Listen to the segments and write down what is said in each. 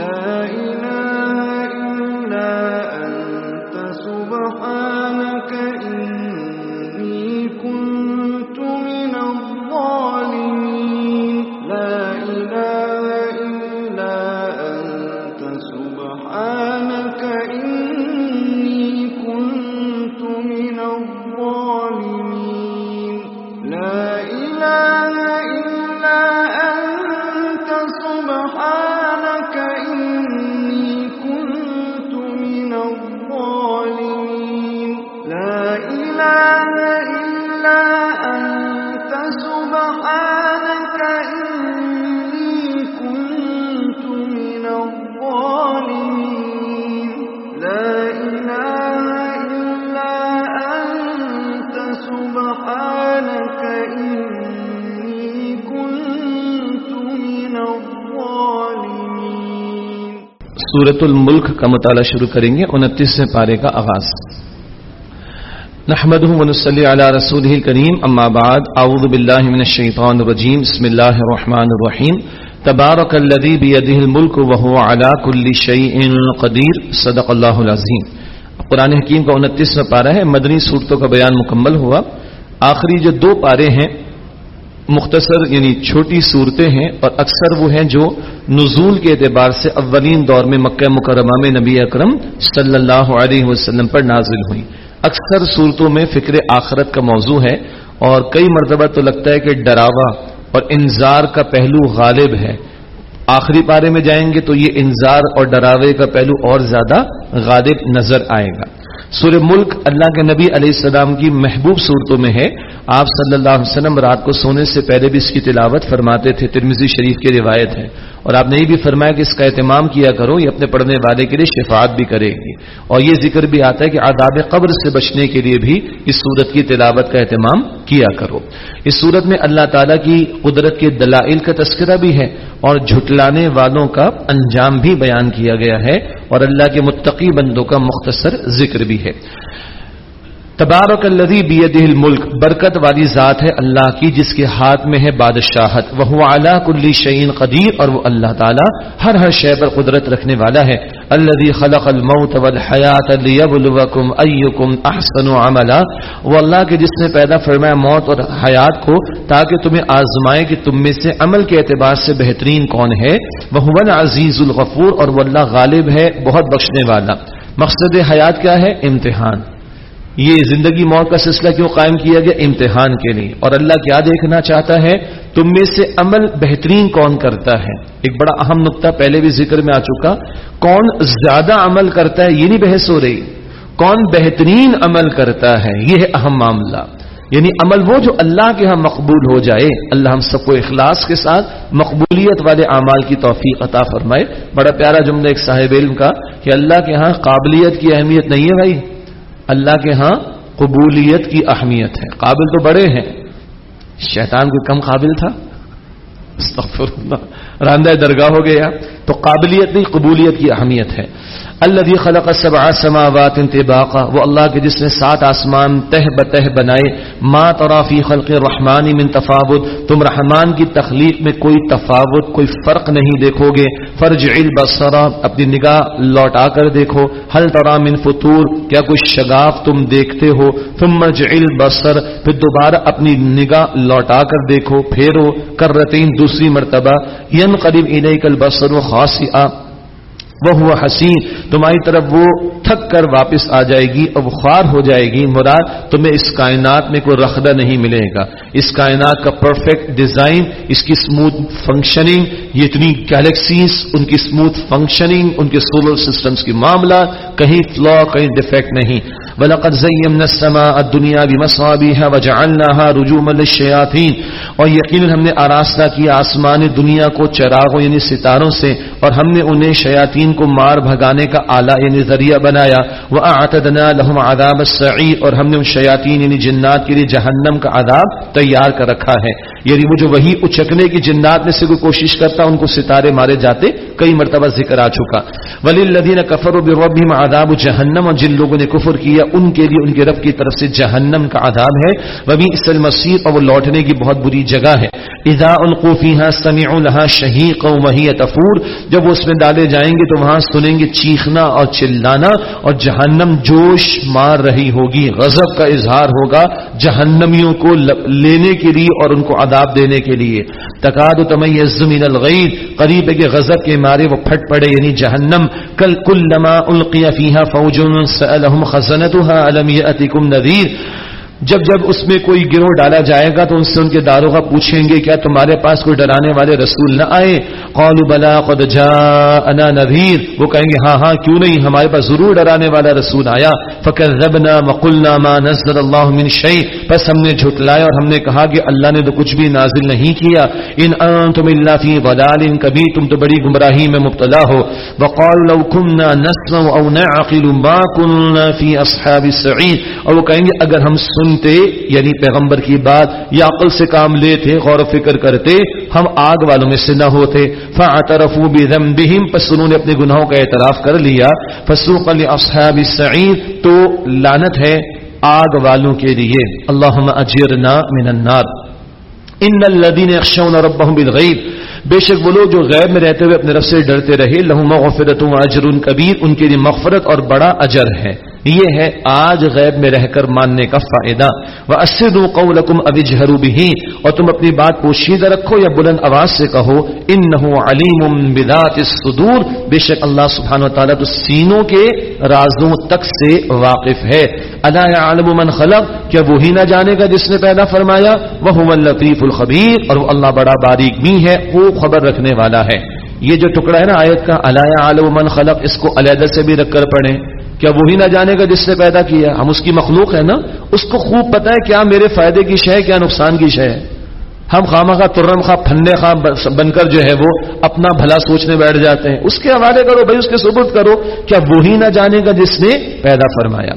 لا سورت الملک کا مطالعہ شروع کریں گے انتیسویں پارے کا آغاز۔ نحمد ونصلی علی رسول کریم اما بعد، اعوذ باللہ من الشیطان الرجیم، بسم اللہ الرحمن الرحیم۔ تبارک الذی بیدہ الملک وهو علی کل شیء قدیر۔ صدق اللہ العظیم۔ قرآن حکیم کا انتیسواں پارہ ہے، مدنی صورتوں کا بیان مکمل ہوا۔ آخری جو دو پارے ہیں مختصر یعنی چھوٹی صورتیں ہیں اور اکثر وہ ہیں جو نزول کے اعتبار سے اولین دور میں مکہ مکرمہ میں نبی اکرم صلی اللہ علیہ وسلم پر نازل ہوئی اکثر صورتوں میں فکر آخرت کا موضوع ہے اور کئی مرتبہ تو لگتا ہے کہ ڈراوا اور انذار کا پہلو غالب ہے۔ آخری پارے میں جائیں گے تو یہ انذار اور ڈراوے کا پہلو اور زیادہ غالب نظر آئے گا۔ سورہ ملک اللہ کے نبی علیہ السلام کی محبوب صورتوں میں ہے۔ آپ صلی اللہ علیہ وسلم رات کو سونے سے پہلے بھی اس کی تلاوت فرماتے تھے۔ ترمزی شریف کی روایت ہے۔ اور آپ نے یہ بھی فرمایا کہ اس کا اہتمام کیا کرو، یہ اپنے پڑھنے والے کے لیے شفاعت بھی کرے گی۔ اور یہ ذکر بھی آتا ہے کہ آداب قبر سے بچنے کے لیے بھی اس صورت کی تلاوت کا اہتمام کیا کرو۔ اس صورت میں اللہ تعالیٰ کی قدرت کے دلائل کا تذکرہ بھی ہے اور جھٹلانے والوں کا انجام بھی بیان کیا گیا ہے اور اللہ کے متقی بندوں کا مختصر ذکر بھی ہے۔ تبارک الذی بیدہ الملک، برکت والی ذات ہے اللہ کی، جس کے ہاتھ میں ہے بادشاہت۔ وہ اعلیٰ کلی شعین قدیر، اور وہ اللہ تعالی ہر ہر شے پر قدرت رکھنے والا ہے۔ الذي خلق الموت والحیات ليبلوکم ایکم احسن عملا۔ وہ اللہ کے، جس نے پیدا فرمایا موت اور حیات کو، تاکہ تمہیں آزمائے کہ تم میں سے عمل کے اعتبار سے بہترین کون ہے۔ وہ العزیز الغفور، اور وہ اللہ غالب ہے، بہت بخشنے والا۔ مقصد حیات کیا ہے؟ امتحان۔ یہ زندگی موت کا سلسلہ کیوں قائم کیا گیا؟ امتحان کے لیے۔ اور اللہ کیا دیکھنا چاہتا ہے؟ تم میں سے عمل بہترین کون کرتا ہے؟ ایک بڑا اہم نقطہ پہلے بھی ذکر میں آ چکا۔ کون زیادہ عمل کرتا ہے؟ یہ نہیں بحث ہو رہی۔ کون بہترین عمل کرتا ہے؟ یہ ہے اہم معاملہ۔ یعنی عمل وہ جو اللہ کے ہاں مقبول ہو جائے۔ اللہ ہم سب کو اخلاص کے ساتھ مقبولیت والے اعمال کی توفیق عطا فرمائے۔ بڑا پیارا جملہ ایک صاحب علم کا کہ اللہ کے ہاں قابلیت کی اہمیت نہیں ہے بھائی۔ اللہ کے ہاں قبولیت کی اہمیت ہے۔ قابل تو بڑے ہیں۔ شیطان کوئی کم قابل تھا؟ راندہ درگاہ ہو گیا۔ تو قابلیت نہیں، قبولیت کی اہمیت ہے۔ اللہ خلق سبع سماوات انتباقا وہ اللہ کے جس نے سات آسمان تہ بتہ بنائے، ما ترافی خلق الرحمن من تفاوت، تم رحمان کی تخلیق میں کوئی تفاوت، کوئی فرق نہیں دیکھو گے۔ فرج البصر، اپنی نگاہ لوٹا کر دیکھو۔ حل ترا من فطور، کیا کوئی شگاف تم دیکھتے ہو؟ ثم مرجع البصر، پھر دوبارہ اپنی نگاہ لوٹا کر دیکھو۔ پھیرو کرتین دوسری مرتبہ ین قریب الیک البصر خاصئا وہ ہوا حسین، تمہاری طرف وہ تھک کر واپس آ جائے گی اور خوار ہو جائے گی، مراد تمہیں اس کائنات میں کوئی رخدہ نہیں ملے گا۔ اس کائنات کا پرفیکٹ ڈیزائن اس کی اسموتھ فنکشننگ یہ اتنی گیلیکسیز ان کی اسموتھ فنکشننگ ان کے سولر سسٹمز کی معاملہ کہیں فلو کہیں ڈیفیکٹ نہیں۔ وَلَقَدْ زَيَّمْنَا السَّمَاءَ الدُّنْيَا بِمَصَابِيهَا وَجَعَلْنَاهَا رُجُومًا لِلشَّيَاطِينِ۔ اور یقینا ہم نے آراستہ کیا آسمان دنیا کو چراغوں یعنی ستاروں سے، اور ہم نے انہیں شیاطین کو مار بھگانے کا آلہ یعنی ذریعہ بنایا۔ وہ آتدنا لہم آداب اور ہم نے ان شیاطین یعنی جنات کے لیے جہنم کا عذاب تیار کر رکھا ہے۔ یعنی وہ جو وہی اچکنے کی جنات میں سے کوئی کوشش کرتا، ان کو ستارے مارے جاتے، کئی مرتبہ ذکر آ چکا۔ ولی الدین کفر و بربیم آداب جہنم اور جن لوگوں نے کفر کیا، ان کے لیے ان کے رب کی طرف سے جہنم کا عذاب ہے۔ وبی اسل مسیح اور وہ لوٹنے کی بہت بری جگہ ہے۔ اذا القوفی سمیع لها شہیق و وہی تفور، جب وہ اس میں ڈالے جائیں گے تو وہاں سنیں گے چیخنا اور چلانا اور جہنم جوش مار رہی ہوگی۔ غضب کا اظہار ہوگا جہنمیوں کو لینے کے لیے اور ان کو عذاب دینے کے لیے۔ تقاد و تمیز من الغیر قریب ہے کہ غضب کے مارے وہ پھٹ پڑے یعنی جہنم۔ کل کل لما القی فيها فوج سألهم خزنتها ألم يأتكم نذير جب جب اس میں کوئی گروہ ڈالا جائے گا تو ان سے ان کے داروں پوچھیں گے کیا تمہارے پاس کوئی ڈرانے والے رسول نہ آئے؟ قالوا بلا قد جاءنا نذیر۔ وہ کہیں گے ہاں ہاں کیوں نہیں؟ ہمارے پاس ضرور ڈرانے والا رسول آیا۔ فکذبنا وقلنا ما نزل الله من شيء پس ہم نے جھٹلایا اور ہم نے کہا کہ اللہ نے تو کچھ بھی نازل نہیں کیا۔ ان انتم الا فی ضلال کبیر۔ تم تو بڑی گمراہی میں مبتلا ہو۔ وقالوا لو كنا نسمع او نعقل ما كنا في اصحاب السعير اور وہ کہیں گے، اگر ہم سن سنتے یعنی پیغمبر کی بات یا عقل سے کام لیتے، غور و فکر کرتے، ہم آگ والوں میں سے نہ ہوتے۔ فاعترفوا بذنبهم پس انہوں نے اپنے گناہوں کا اعتراف کر لیا۔ فسوق لاصحاب السعیر، تو لعنت ہے آگ والوں کے لیے۔ اللهم اجرنا من النار۔ ان الذين يخشون ربهم بالغيب بے شک وہ لوگ جو غیب میں رہتے ہوئے اپنے رب سے ڈرتے رہے لہو مغفرت اجر کبیر، ان کے لیے مغفرت اور بڑا اجر ہے۔ یہ ہے، آج غیب میں رہ کر ماننے کا فائدہ۔ وہ اسد قولکم ابھی جہرو بھی اور تم اپنی بات پوشیدہ رکھو یا بلند آواز سے کہو ان نہ علیم بدات الصدور۔ بے شک اللہ سبحانہ و تعالیٰ تو سینوں کے رازوں تک سے واقف ہے۔ الا عالم من خلق؟ کیا وہی نہ جانے گا جس نے پیدا فرمایا؟ وہ لطیف الخبیر اور وہ اللہ بڑا باریک بھی ہے، وہ خبر رکھنے والا ہے۔ یہ جو ٹکڑا ہے نا آیت کا اللہ عالم من خلق؟ اس کو علیحدہ سے بھی رکھ کر پڑھیں۔ کیا وہی نہ جانے گا جس نے پیدا کیا ہم اس کی مخلوق ہے نا؟ اس کو خوب پتا ہے کیا میرے فائدے کی شے کیا نقصان کی شے ہے۔ ہم خامہ خواہ ترم خواہ پھنے خواہ بن کر جو ہے وہ اپنا بھلا سوچنے بیٹھ جاتے ہیں۔ اس کے حوالے کرو، بھائی اس کے ثبوت کرو۔ کیا وہی نہ جانے گا جس نے پیدا فرمایا؟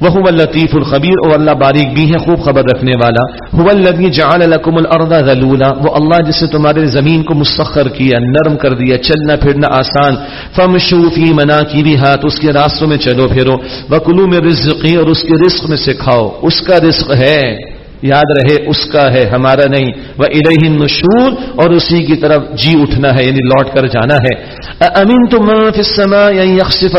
وہ لطیف الخبیر اور اللہ باریک بھی ہے، خوب خبر رکھنے والا. الذي جعل لكم الارض ذلولا، وہ اللہ جس نے تمہارے زمین کو مسخر کیا، نرم کر دیا، چلنا پھرنا آسان. فمشوا في مناكبها ہاتھ اس کے راستوں میں چلو پھرو. وکلوا من رزقی، اور اس کے رزق میں سے کھاؤ، اس کا رزق ہے۔ یاد رہے، اس کا ہے، ہمارا نہیں۔ وہ الہ نشور اور اسی کی طرف جی اٹھنا ہے یعنی لوٹ کر جانا ہے۔ امین تم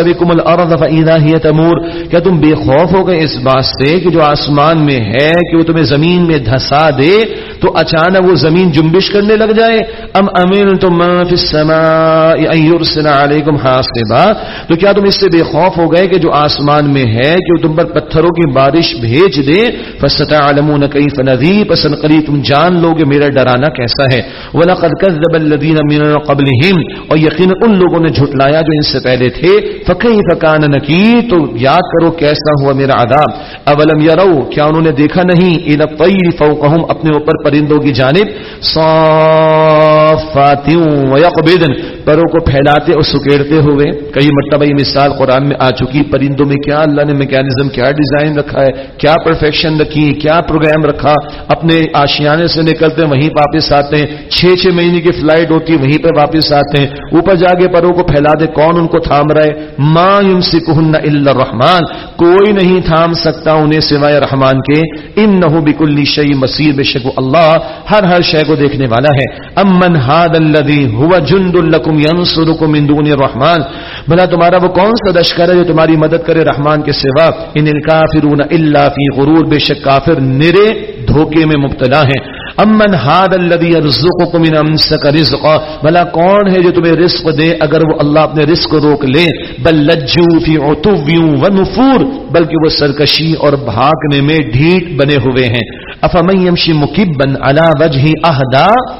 بكم الارض فاذا هي تمور؟ کیا تم بے خوف ہو گئے اس بات سے کہ جو آسمان میں ہے، کہ وہ تمہیں زمین میں دھسا دے، تو اچانک وہ زمین جنبش کرنے لگ جائے؟ ام امین تم فی السماء ان يرسل عليكم حاصبا؟ تو کیا تم اس سے بے خوف ہو گئے کہ جو آسمان میں ہے، کہ وہ تم پر پتھروں کی بارش بھیج دے؟ فستعلمون کئی فنذی پسند کری تم جان لو گے میرا ڈرانا کیسا ہے۔ وَلَقَدْ كَذَّبَ الَّذِينَ مِنْ قَبْلِهِمْ، اور یقین ان لوگوں نے جھٹلایا جو ان سے پہلے تھے۔ فَكَيْفَ كَانَ نَكِيرٌ، تو یاد کرو کیسا ہوا میرا عذاب۔ اولم يروا، کیا انہوں نے دیکھا نہیں؟ الى الطير فوقهم، اپنے اوپر پرندوں کی جانب۔ صافات ويقبضن پروں کو پھیلاتے اور سکیڑتے ہوئے۔ کئی مرتبہ یہ مثال قرآن میں آ چکی۔ پرندوں میں کیا اللہ نے میکینزم کیا ڈیزائن رکھا ہے؟ کیا پرفیکشن رکھی؟ ہے کیا پروگرام قائم رکھا، اپنے آشیانے سے نکلتے وہیں واپس آتے ہیں۔ چھ چھ مہینے کی فلائٹ ہوتی ہے، وہیں پہ واپس آتے ہیں۔ اوپر جا کے پروں کو پھیلا دے، کون ان کو تھام رہے ماں یم سکن اللہ رحمان کوئی نہیں تھام سکتا انہیں سوائے رحمان کے۔ ان نہ بک شعی مسیر بے شک اللہ ہر ہر شے کو دیکھنے والا ہے۔ امن ہاد الدی ہوا جند الکم ینسرکم من دون الرحمن۔ بھلا تمہارا وہ کون سا لشکر ہے جو تمہاری مدد کرے رحمان کے سوا؟ ان الکافرون الا فی غرور۔ بے شک کافر نرے دھوکے میں مبتلا ہیں۔ امن ہاد الذي يرزقكم من امسك رزقا، بھلا کون ہے جو تمہیں رزق دے اگر وہ اللہ اپنے رزق کو روک لے؟ بل لجو فی عتو ونفور، بلکہ وہ سرکشی اور بھاگنے میں ڈھیٹ بنے ہوئے ہیں۔ افمن يمشي مكبا على وجهه اهدى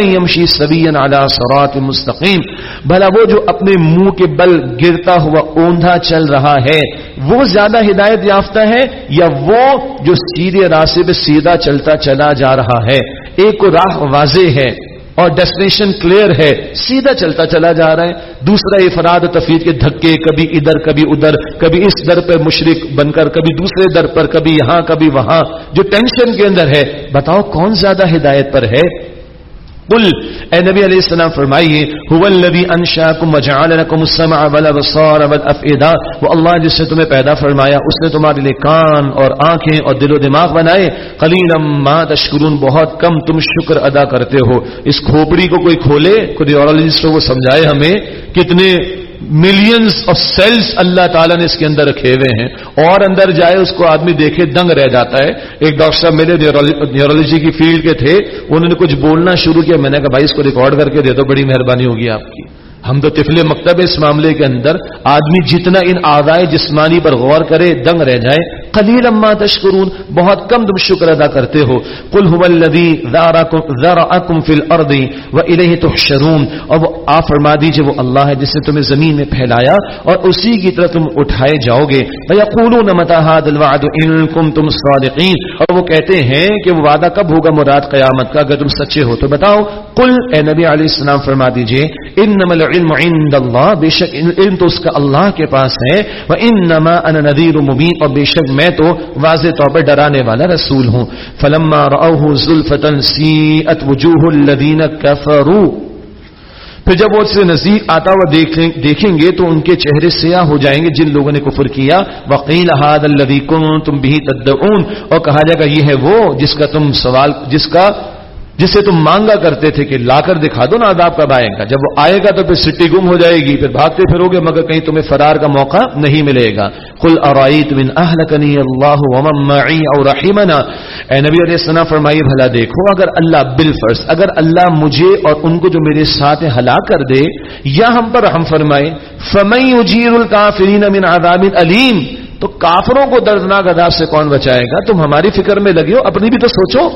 یمشی سبین علی صراط مستقیم بھلا وہ جو اپنے منہ کے بل گرتا ہوا اوندھا چل رہا ہے، وہ زیادہ ہدایت یافتہ ہے یا وہ جو سیدھے راستے پہ سیدھا چلتا چلا جا رہا ہے؟ ایک راہ واضح ہے اور ڈیسٹینیشن کلیئر ہے، سیدھا چلتا چلا جا رہا ہے۔ دوسرا افراد و کے دھکے، کبھی ادھر کبھی ادھر، کبھی اس در پہ مشرق بن کر، کبھی دوسرے در پر، کبھی یہاں، کبھی وہاں۔ جو ٹینشن کے اندر ہے، بتاؤ کون زیادہ ہدایت پر ہے؟ قل، اے نبی علیہ السلام فرمائیے، هو الذي انشاكم وجعل لكم السمع والابصار والافئده وہ اللہ جس نے تمہیں پیدا فرمایا، اس نے تمہارے لیے کان اور آنکھیں اور دل و دماغ بنائے۔ قلیلا ما تشکرون، بہت کم تم شکر ادا کرتے ہو۔ اس کھوپڑی کو کوئی کھولے کوئی ریولوجسٹ وہ سمجھائے ہمیں کتنے ملینز آف سیلز اللہ تعالیٰ نے اس کے اندر رکھے ہوئے ہیں اور اندر جائے اس کو آدمی دیکھے دنگ رہ جاتا ہے۔ ایک ڈاکٹر صاحب میرے نیورولوجی کی فیلڈ کے تھے، انہوں نے کچھ بولنا شروع کیا۔ میں نے کہا، بھائی، اس کو ریکارڈ کر کے دے دو، بڑی مہربانی ہوگی آپ کی۔ ہم تو طفل مکتب اس معاملے کے اندر آدمی جتنا ان آدائے جسمانی پر غور کرے، دنگ رہ جائے۔ قلیل اما تشکرون، بہت کم تم شکر ادا کرتے ہو۔ قل هو الذی ذرأکم فی الارض و الیہ تحشرون۔ اور وہ آ فرما دیجیے، وہ اللہ ہے جس نے تمہیں زمین میں پھیلایا اور اسی کی طرح تم اٹھائے جاؤ گے ویقولون متى هذا الوعد ان کنتم صادقین۔ اور وہ کہتے ہیں کہ وہ وعدہ کب ہوگا مراد قیامت کا؟ اگر تم سچے ہو تو بتاؤ۔ قل، اے نبی علیہ السلام، فرما دیجیے، انما العلم عند اللہ، بے شک علم تو اس کا اللہ کے پاس ہے، وانما انا نذیر مبین، اور بے شک میں تو واضح طور پر ڈرانے والا رسول ہوں۔ فلما راوه زلفتا سیئت وجوه الذين كفروا پھر جب وہ سے نزدیک آتا ہوا دیکھیں گے تو ان کے چہرے سیاہ ہو جائیں گے، جن لوگوں نے کفر کیا۔ وقیل هذا الذي كنتم به تدعون، اور کہا جائے گا، یہ ہے وہ جس کا تم سوال، جس کا جسے تم مانگا کرتے تھے کہ لا کر دکھا دو نا عذاب کب آئے گا؟ جب وہ آئے گا تو پھر سٹی گم ہو جائے گی، پھر بھاگتے پھرو گے مگر کہیں تمہیں فرار کا موقع نہیں ملے گا۔ کل ارائیت من اہلکنی اللہ ومن معی او رحمنا؟ اے نبی علیہ السلام فرمائیے، بھلا دیکھو، اگر اللہ بالفرض اگر اللہ مجھے اور ان کو جو میرے ساتھ ہلاک کر دے، یا ہم پر رحم فرمائے، فمن یجیر الکافرین من عذاب علیم تو کافروں کو دردناک عذاب سے کون بچائے گا؟ تم ہماری فکر میں لگے ہو، اپنی بھی تو سوچو۔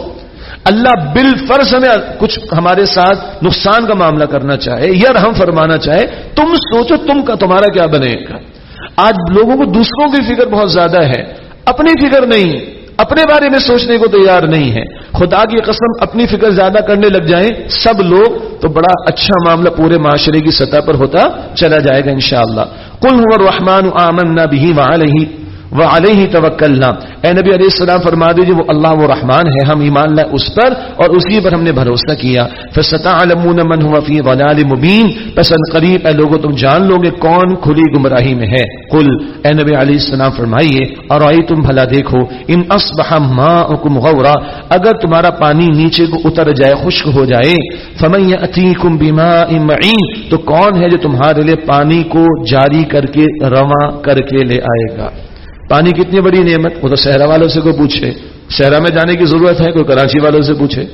اللہ بال فرض ہمیں کچھ ہمارے ساتھ نقصان کا معاملہ کرنا چاہے یا رحم فرمانا چاہے، تم سوچو تم کا، تمہارا کیا بنے گا آج لوگوں کو دوسروں کی فکر بہت زیادہ ہے، اپنی فکر نہیں، اپنے بارے میں سوچنے کو تیار نہیں ہے۔ خدا کی قسم، اپنی فکر زیادہ کرنے لگ جائیں۔ سب لوگ تو بڑا اچھا معاملہ پورے معاشرے کی سطح پر ہوتا چلا جائے گا انشاءاللہ۔ کل ہوا رحمان آمن نہ بھی وہاں وہ علیہ توکلنا۔ اے نبی علیہ السلام، فرما دیجیے وہ اللہ وہ رحمان ہے، ہم ایمان لائے اس پر اور اسی پر ہم نے بھروسہ کیا۔ فستعلمون من هو فی ضلال مبین پس ان قریب، اے لوگوں تم جان لو گے کون کھلی گمراہی میں ہے۔ قل، اے نبی علیہ السلام، فرمائیے اور آئی تم بھلا دیکھو۔ ان اصبح ماؤکم غورا۔ اگر تمہارا پانی نیچے کو اتر جائے، خشک ہو جائے، فمن یاتیکم بماء معین تو کون ہے جو تمہارے لیے پانی کو جاری کر کے، رواں کر کے لے آئے گا؟ پانی کتنی بڑی نعمت؟ وہ تو صحرا والوں سے کوئی پوچھے۔ صحرا میں جانے کی ضرورت ہے؟ کوئی کراچی والوں سے پوچھے۔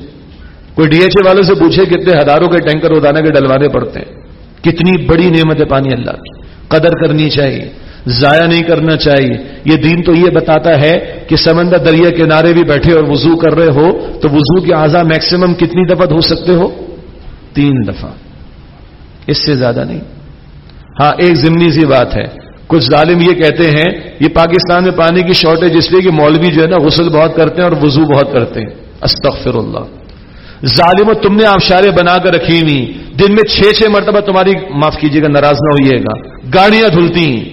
کوئی ڈی ایچ اے والوں سے پوچھے کتنے ہزاروں کے ٹینکر روزانہ کے ڈلوانے پڑتے ہیں۔ کتنی بڑی نعمت ہے پانی اللہ کی۔ قدر کرنی چاہیے۔ ضائع نہیں کرنا چاہیے۔ یہ دین تو یہ بتاتا ہے کہ سمندر دریا کنارے بھی بیٹھے اور وضو کر رہے ہو، تو وضو کے اعضا میکسیمم کتنی دفعہ ہو سکتے ہو؟ تین دفعہ۔ اس سے زیادہ نہیں۔ ہاں ایک ضمنی سی بات ہے۔ کچھ ظالم یہ کہتے ہیں، یہ پاکستان میں پانی کی شارٹیج اس لیے کہ مولوی جو ہے نا غسل بہت کرتے ہیں اور وضو بہت کرتے ہیں۔ استغفر اللہ ظالم تم نے آبشارے بنا کر رکھی ہوئی۔ دن میں چھ چھ مرتبہ تمہاری، معاف کیجیے گا، ناراض نہ ہوئیے گا۔ گاڑیاں دھلتی ہیں۔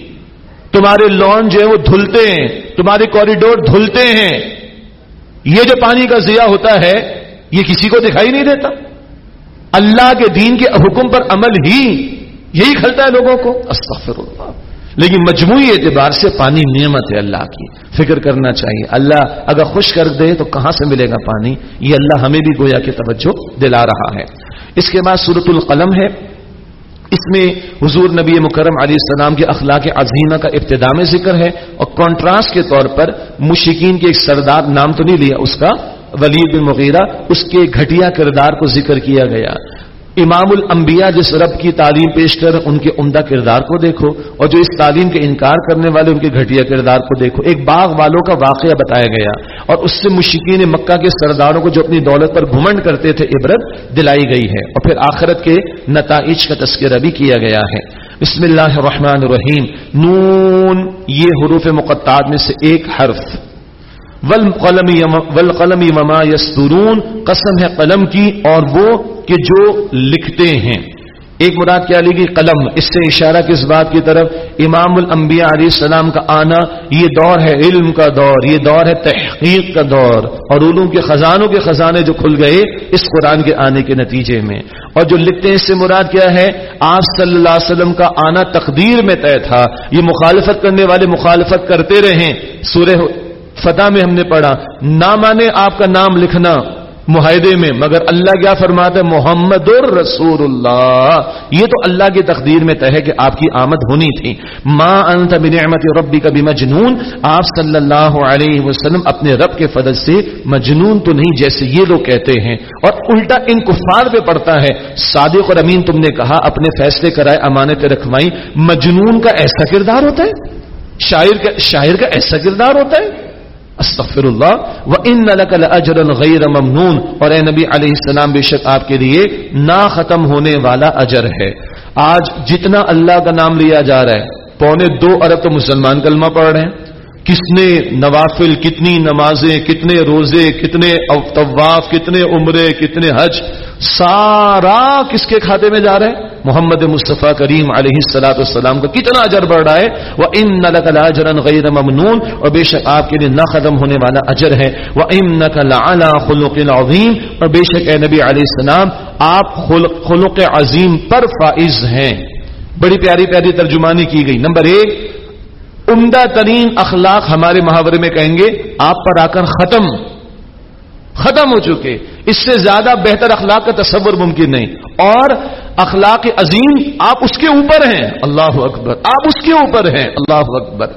تمہارے لان جو ہے وہ دھلتے ہیں۔ تمہارے کوریڈور دھلتے ہیں۔ یہ جو پانی کا ضیاع ہوتا ہے، یہ کسی کو دکھائی نہیں دیتا۔ اللہ کے دین کے حکم پر عمل ہی یہی کھلتا ہے لوگوں کو۔ استغفر اللہ لیکن مجموعی اعتبار سے پانی نعمت ہے اللہ کی۔ فکر کرنا چاہیے۔ اللہ اگر خوش کر دے تو کہاں سے ملے گا پانی؟ یہ اللہ ہمیں بھی گویا کے توجہ دلا رہا ہے۔ اس کے بعد صورت القلم ہے۔ اس میں حضور نبی مکرم علیہ السلام کے اخلاق عظیمہ کا ابتدا میں ذکر ہے اور کانٹراسٹ کے طور پر مشکین کے ایک سردار نام تو نہیں لیا، اس کا ولید بن مغیرہ، اس کے گھٹیا کردار کو ذکر کیا گیا۔ امام الانبیاء جس رب کی تعلیم پیش کر ان کے عمدہ کردار کو دیکھو اور جو اس تعلیم کے انکار کرنے والے ان کے گھٹیا کردار کو دیکھو، ایک باغ والوں کا واقعہ بتایا گیا اور اس سے مشکین مکہ کے سرداروں کو جو اپنی دولت پر گھمنڈ کرتے تھے عبرت دلائی گئی ہے اور پھر آخرت کے نتائج کا تذکرہ بھی کیا گیا ہے۔ بسم اللہ الرحمن الرحیم۔ نون، یہ حروف مقطعات میں سے ایک حرف۔ ولقلم وما یسترون، قسم ہے قلم کی اور وہ کہ جو لکھتے ہیں۔ ایک مراد کیا لے گی قلم۔ اس سے اشارہ کس بات کی طرف؟ امام الانبیاء علیہ السلام کا آنا، یہ دور ہے علم کا دور، یہ دور ہے تحقیق کا دور۔ اور علوم کے خزانوں کے خزانے جو کھل گئے اس قرآن کے آنے کے نتیجے میں۔ اور جو لکھتے ہیں اس سے مراد کیا ہے؟ آپ صلی اللہ علیہ وسلم کا آنا تقدیر میں طے تھا۔ یہ مخالفت کرنے والے مخالفت کرتے رہیں سورہ فتح میں ہم نے پڑھا، نہ مانے آپ کا نام لکھنا معاہدے میں، مگر اللہ کیا فرماتا ہے؟ محمد الرسول اللہ یہ تو اللہ کی تقدیر میں طے ہے کہ آپ کی آمد ہونی تھی۔ ماں انت بنعمت ربی کا بھی مجنون آپ صلی اللہ علیہ وسلم اپنے رب کے فضل سے مجنون تو نہیں جیسے یہ لوگ کہتے ہیں۔ اور الٹا ان کفار پہ پڑتا ہے۔ صادق اور امین تم نے کہا، اپنے فیصلے کرائے امانت رکھوائی مجنون کا ایسا کردار ہوتا ہے؟ شاعر کا شاعر کا ایسا کردار ہوتا ہے؟ استغفر اللہ و ان اجر الغیر ممنون۔ اور اے نبی علیہ السلام، بے شک آپ کے لیے نہ ختم ہونے والا اجر ہے۔ آج جتنا اللہ کا نام لیا جا رہا ہے، پونے دو ارب تو مسلمان کلمہ پڑھ رہے ہیں۔ کتنے نوافل، کتنی نمازیں، کتنے روزے، کتنے طواف، کتنے عمرے، کتنے حج، سارا کس کے کھاتے میں جا رہے ہیں محمد مصطفیٰ کریم علیہ السلاۃ السلام کا کتنا اجر بڑھ رہا ہے؟ وہ ان نقل اجرن غیر ممنون۔ اور بے شک آپ کے لیے نہ ختم ہونے والا اجر ہے۔ وہ ام نقل خلق عظیم اور بے شک اے نبی علیہ السلام، آپ خلق عظیم پر فائز ہیں۔ بڑی پیاری پیاری ترجمانی کی گئی۔ نمبر ایک عمدہ ترین اخلاق ہمارے محاورے میں کہیں گے، آپ پر آ کر ختم ختم ہو چکے۔ اس سے زیادہ بہتر اخلاق کا تصور ممکن نہیں۔ اور اخلاق عظیم، آپ اس کے اوپر ہیں۔ اللہ اکبر، آپ اس کے اوپر ہیں۔ اللہ اکبر۔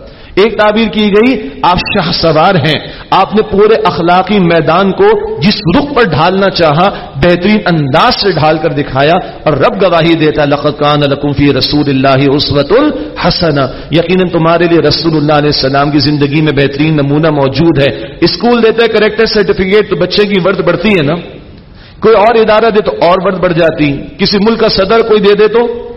ایک تعبیر کی گئی، آپ شاہ سوار ہیں۔ آپ نے پورے اخلاقی میدان کو جس رخ پر ڈھالنا چاہا، بہترین انداز سے ڈھال کر دکھایا اور رب گواہی دیتا لقان القفی رسول اللہ عصوت الحسن یقیناً تمہارے لیے رسول اللہ علیہ السلام کی زندگی میں بہترین نمونہ موجود ہے۔ اسکول دیتا ہے کریکٹر سرٹیفکیٹ تو بچے کی ورد بڑھتی ہے نا۔ کوئی اور ادارہ دے تو اور ورد بڑھ جاتی۔ کسی ملک کا صدر کوئی دے دے تو؟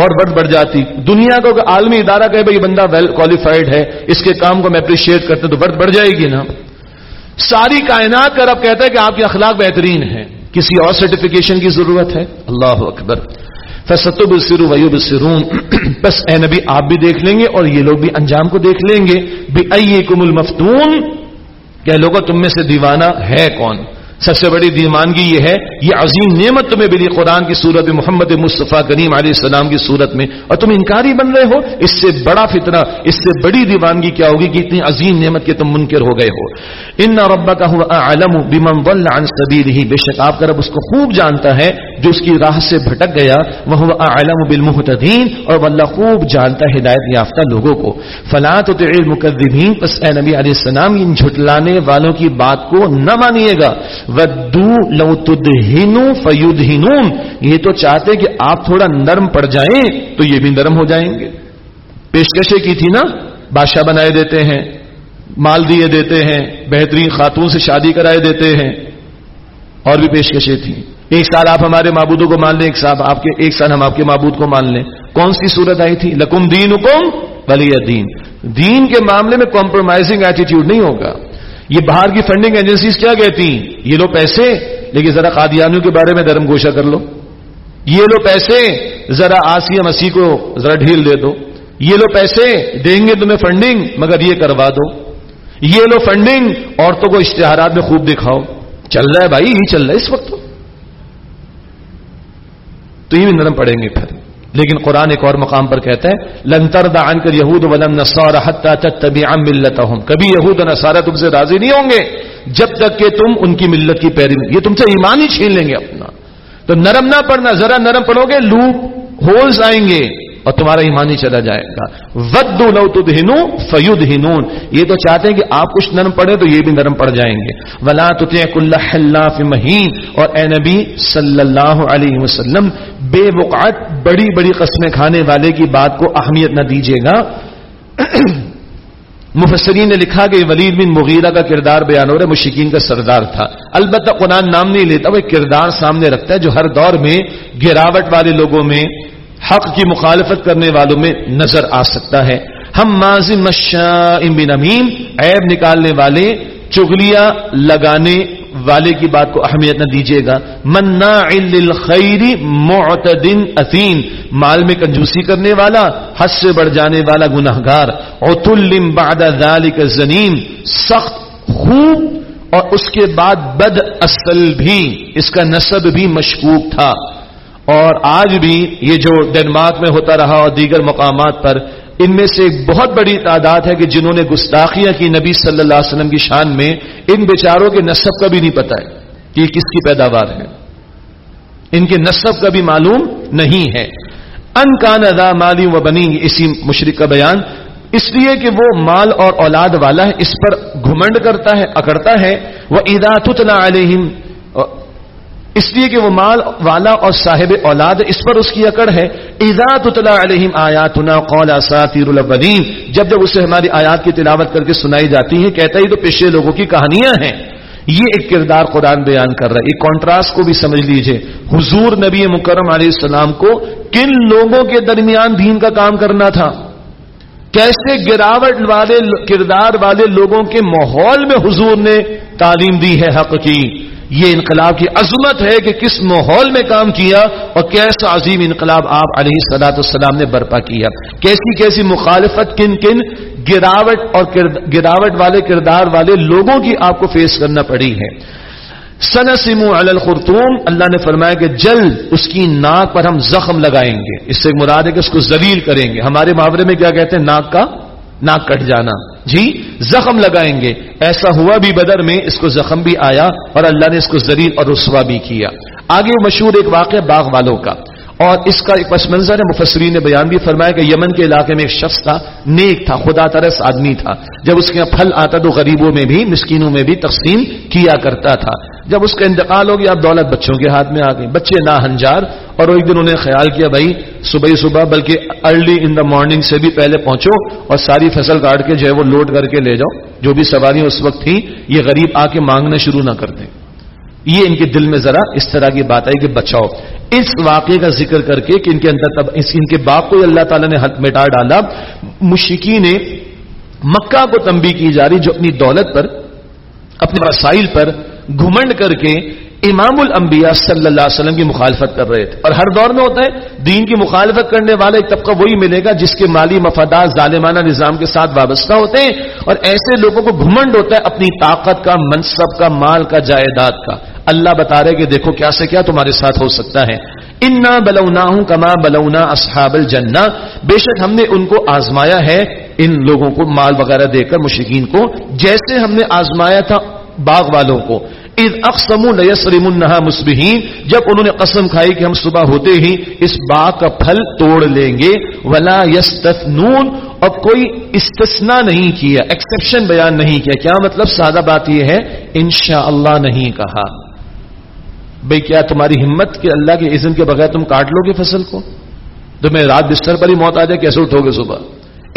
اور بڑھ بڑھ جاتی۔ دنیا کو عالمی ادارہ کہے بھائی بندہ ویل کوالیفائڈ ہے، اس کے کام کو میں اپریشیٹ کرتے تو بڑھ بڑھ جائے گی نا۔ ساری کائنات کر اب کہتا ہے کہ آپ کے اخلاق بہترین ہے کسی اور سرٹیفکیشن کی ضرورت ہے؟ اللہ اکبر۔ فستب السرو ویوب السرون بس اے نبی، آپ بھی دیکھ لیں گے اور یہ لوگ بھی انجام کو دیکھ لیں گے۔ بے کم المفتون۔ کیا لوگوں تم میں سے دیوانہ ہے کون؟ سب سے بڑی دیوانگی یہ ہے، یہ عظیم نعمت تمہیں ملی قرآن کی صورت میں محمد مصطفیٰ کریم علیہ السلام کی صورت میں۔ اور تم انکاری بن رہے ہو، اس سے بڑا فتنہ، اس سے بڑی دیوانگی کیا ہوگی کہ اتنی عظیم نعمت کے تم منکر ہو گئے ہو۔ ان ربا کا ہوا علم بمن ول عن سبیل بے شک آپ کا رب اس کو خوب جانتا ہے، جو اس کی راہ سے بھٹک گیا۔ وہ علم بالمحتدین اور واللہ خوب جانتا ہے ہدایت یافتہ لوگوں کو۔ فلاں تو المقدمین پس اے نبی علیہ السلام، ان جھٹلانے والوں کی بات کو نہ مانیے گا۔ ودو لو تدہنو فیدہنون۔ یہ تو چاہتے کہ آپ تھوڑا نرم پڑ جائیں تو یہ بھی نرم ہو جائیں گے۔ پیشکشیں کی تھی نا؟ بادشاہ بنائے دیتے ہیں، مال دیے دیتے ہیں، بہترین خاتون سے شادی کرائے دیتے ہیں۔ اور بھی پیشکشیں تھیں۔ ایک سال آپ ہمارے معبودوں کو مان لیں، ایک سال آپ کے، ایک سال ہم آپ کے معبود کو مان لیں۔ کون سی صورت آئی تھی؟ لکم دین حکم ولی دین۔ دین کے معاملے میں کمپرومائزنگ ایٹیٹیوڈ نہیں ہوگا۔ یہ باہر کی فنڈنگ ایجنسیز کیا کہتی ہیں؟ یہ لو پیسے، لیکن ذرا قادیانیوں کے بارے میں درم گوشہ کر لو۔ یہ لو پیسے، ذرا آسیہ مسیح کو ذرا ڈھیل دے دو۔ یہ لو پیسے، دیں گے تمہیں فنڈنگ مگر یہ کروا دو۔ یہ لو فنڈنگ عورتوں کو اشتہارات میں خوب دکھاؤ۔ چل رہا ہے بھائی یہ چل رہا ہے اس وقت تو یہ بھی نرم پڑیں گے پھر۔ لیکن قرآن ایک اور مقام پر کہتا ہے لنتر دان کر یہود ولم نسور تبھی ملت کبھی یہود نسارا تم سے راضی نہیں ہوں گے جب تک کہ تم ان کی ملت کی پیروی یہ تم سے ایمان ہی چھین لیں گے اپنا۔ تو نرم نہ پڑنا ذرا نرم پڑو گے لوپ ہولز آئیں گے۔ اور تمہارا ایمان ہی چلا جائے گا۔ ود لو تدہنو فیود ہنون یہ تو چاہتے ہیں کہ آپ کچھ نرم پڑے تو یہ بھی نرم پڑ جائیں گے۔ ولا اللہ مہین اور اے نبی صلی اللہ علیہ وسلم، بے وقعت بڑی بڑی قسمیں کھانے والے کی بات کو اہمیت نہ دیجیے گا۔ مفسرین نے لکھا کہ ولید بن مغیرہ کا کردار بیان ہو رہا ہے، مشکین کا سردار تھا۔ البتہ قرآن نام نہیں لیتا، وہ کردار سامنے رکھتا ہے جو ہر دور میں گراوٹ والے لوگوں میں حق کی مخالفت کرنے والوں میں نظر آ سکتا ہے۔ ہم ماضی بنمیم عیب نکالنے والے چگلیاں لگانے والے کی بات کو اہمیت نہ دیجیے گا۔ منا خیری معتدن اثین، مال میں کنجوسی کرنے والا، حد سے بڑھ جانے والا گناہ گار بعد ذلك زنیم، سخت، خوب اور اس کے بعد بد اصل بھی، اس کا نصب بھی مشکوک تھا۔ اور آج بھی یہ جو ڈنمارک میں ہوتا رہا اور دیگر مقامات پر، ان میں سے ایک بہت بڑی تعداد ہے کہ جنہوں نے گستاخیاں کی نبی صلی اللہ علیہ وسلم کی شان میں، ان بیچاروں کے نصب کا بھی نہیں پتا ہے کہ یہ کس کی پیداوار ہے۔ ان کے نصب کا بھی معلوم نہیں ہے۔ ان کا ندا مالی و بنی اسی مشرق کا بیان۔ اس لیے کہ وہ مال اور اولاد والا ہے، اس پر گھمنڈ کرتا ہے، اکڑتا ہے۔ وہ ادا تتلا علیہم اس لیے کہ وہ مال والا اور صاحب اولاد اس پر اس کی اکڑ ہے. علیہم آیاتنا قول اساطیر الاولین. جب جب اسے ہماری آیات کی تلاوت کر کے سنائی جاتی ہے کہتا ہی تو پچھلے لوگوں کی کہانیاں ہیں. یہ ایک کردار قرآن بیان کر رہا ہے. ایک کانٹراسٹ کو بھی سمجھ لیجیے. حضور نبی مکرم علیہ السلام کو کن لوگوں کے درمیان دین کا کام کرنا تھا؟ کیسے گراوٹ والے کردار والے لوگوں کے ماحول میں حضور نے تعلیم دی ہے حق کی؟ یہ انقلاب کی عظمت ہے کہ کس ماحول میں کام کیا اور کیسا عظیم انقلاب آپ علیہ سلاۃ السلام نے برپا کیا۔ کیسی کیسی مخالفت، کن کن گراوٹ اور گراوٹ والے، کردار والے لوگوں کی آپ کو فیس کرنا پڑی ہے۔ سنسم الخرطوم، اللہ نے فرمایا کہ جلد اس کی ناک پر ہم زخم لگائیں گے۔ اس سے مراد ہے کہ اس کو ذلیل کریں گے۔ ہمارے محاورے میں کیا کہتے ہیں؟ ناک کا ناک کٹ جانا۔ جی زخم لگائیں گے۔ ایسا ہوا بھی بدر میں، اس کو زخم بھی آیا اور اللہ نے اس کو زریل اور رسوا بھی کیا۔ آگے مشہور ایک واقعہ باغ والوں کا۔ اور اس کا ایک پس منظر ہے، مفسرین نے بیان بھی فرمایا کہ یمن کے علاقے میں ایک شخص تھا، نیک تھا، خدا ترس آدمی تھا۔ جب اس کے یہاں پھل آتا تو غریبوں میں بھی، مسکینوں میں بھی تقسیم کیا کرتا تھا۔ جب اس کا انتقال ہو گیا، اب دولت بچوں کے ہاتھ میں آ گئی۔ بچے نہ ہنجار اور ایک دن انہیں خیال کیا، بھائی صبح صبح، بلکہ ارلی ان دا مارننگ سے بھی پہلے پہنچو اور ساری فصل کاٹ کے جو ہے وہ لوڈ کر کے لے جاؤ۔ جو بھی سواری اس وقت تھی یہ غریب آ کے مانگنا شروع نہ کر دیں۔ یہ ان کے دل میں ذرا اس طرح کی بات آئی کہ بچاؤ۔ اس واقعے کا ذکر کر کے کہ ان کے اندر تب ان کے باپ کو اللہ تعالیٰ نے حد مٹا ڈالا۔ مشکی نے مکہ کو تنبی کی جا رہی جو اپنی دولت پر، اپنے وسائل پر گھمنڈ کر کے امام الانبیاء صلی اللہ علیہ وسلم کی مخالفت کر رہے تھے۔ اور ہر دور میں ہوتا ہے، دین کی مخالفت کرنے والا ایک طبقہ وہی ملے گا جس کے مالی مفادات ظالمانہ نظام کے ساتھ وابستہ ہوتے ہیں۔ اور ایسے لوگوں کو گھمنڈ ہوتا ہے اپنی طاقت کا، منصب کا، مال کا، جائیداد کا۔ اللہ بتا رہے کہ دیکھو کیا سے کیا تمہارے ساتھ ہو سکتا ہے۔ انا بلونا ہوں کما بلونا اصحاب الجنہ بے شک ہم نے ان کو آزمایا ہے، ان لوگوں کو مال وغیرہ دے کر مشرقین کو، جیسے ہم نے آزمایا تھا باغ والوں کو۔ اقسم لیسرم النہا مسبہین جب انہوں نے قسم کھائی کہ ہم صبح ہوتے ہی اس باغ کا پھل توڑ لیں گے، ولا یستثنون اور کوئی استثنا نہیں کیا ایکسپشن بیان نہیں کیا۔ کیا مطلب؟ سادہ بات یہ ہے، انشاءاللہ نہیں کہا۔ بھئی کیا تمہاری ہمت کہ اللہ کے اذن کے بغیر تم کاٹ لو گے فصل کو؟ تمہیں رات بستر پر ہی موت آ جائے، کیسے اٹھو گے صبح؟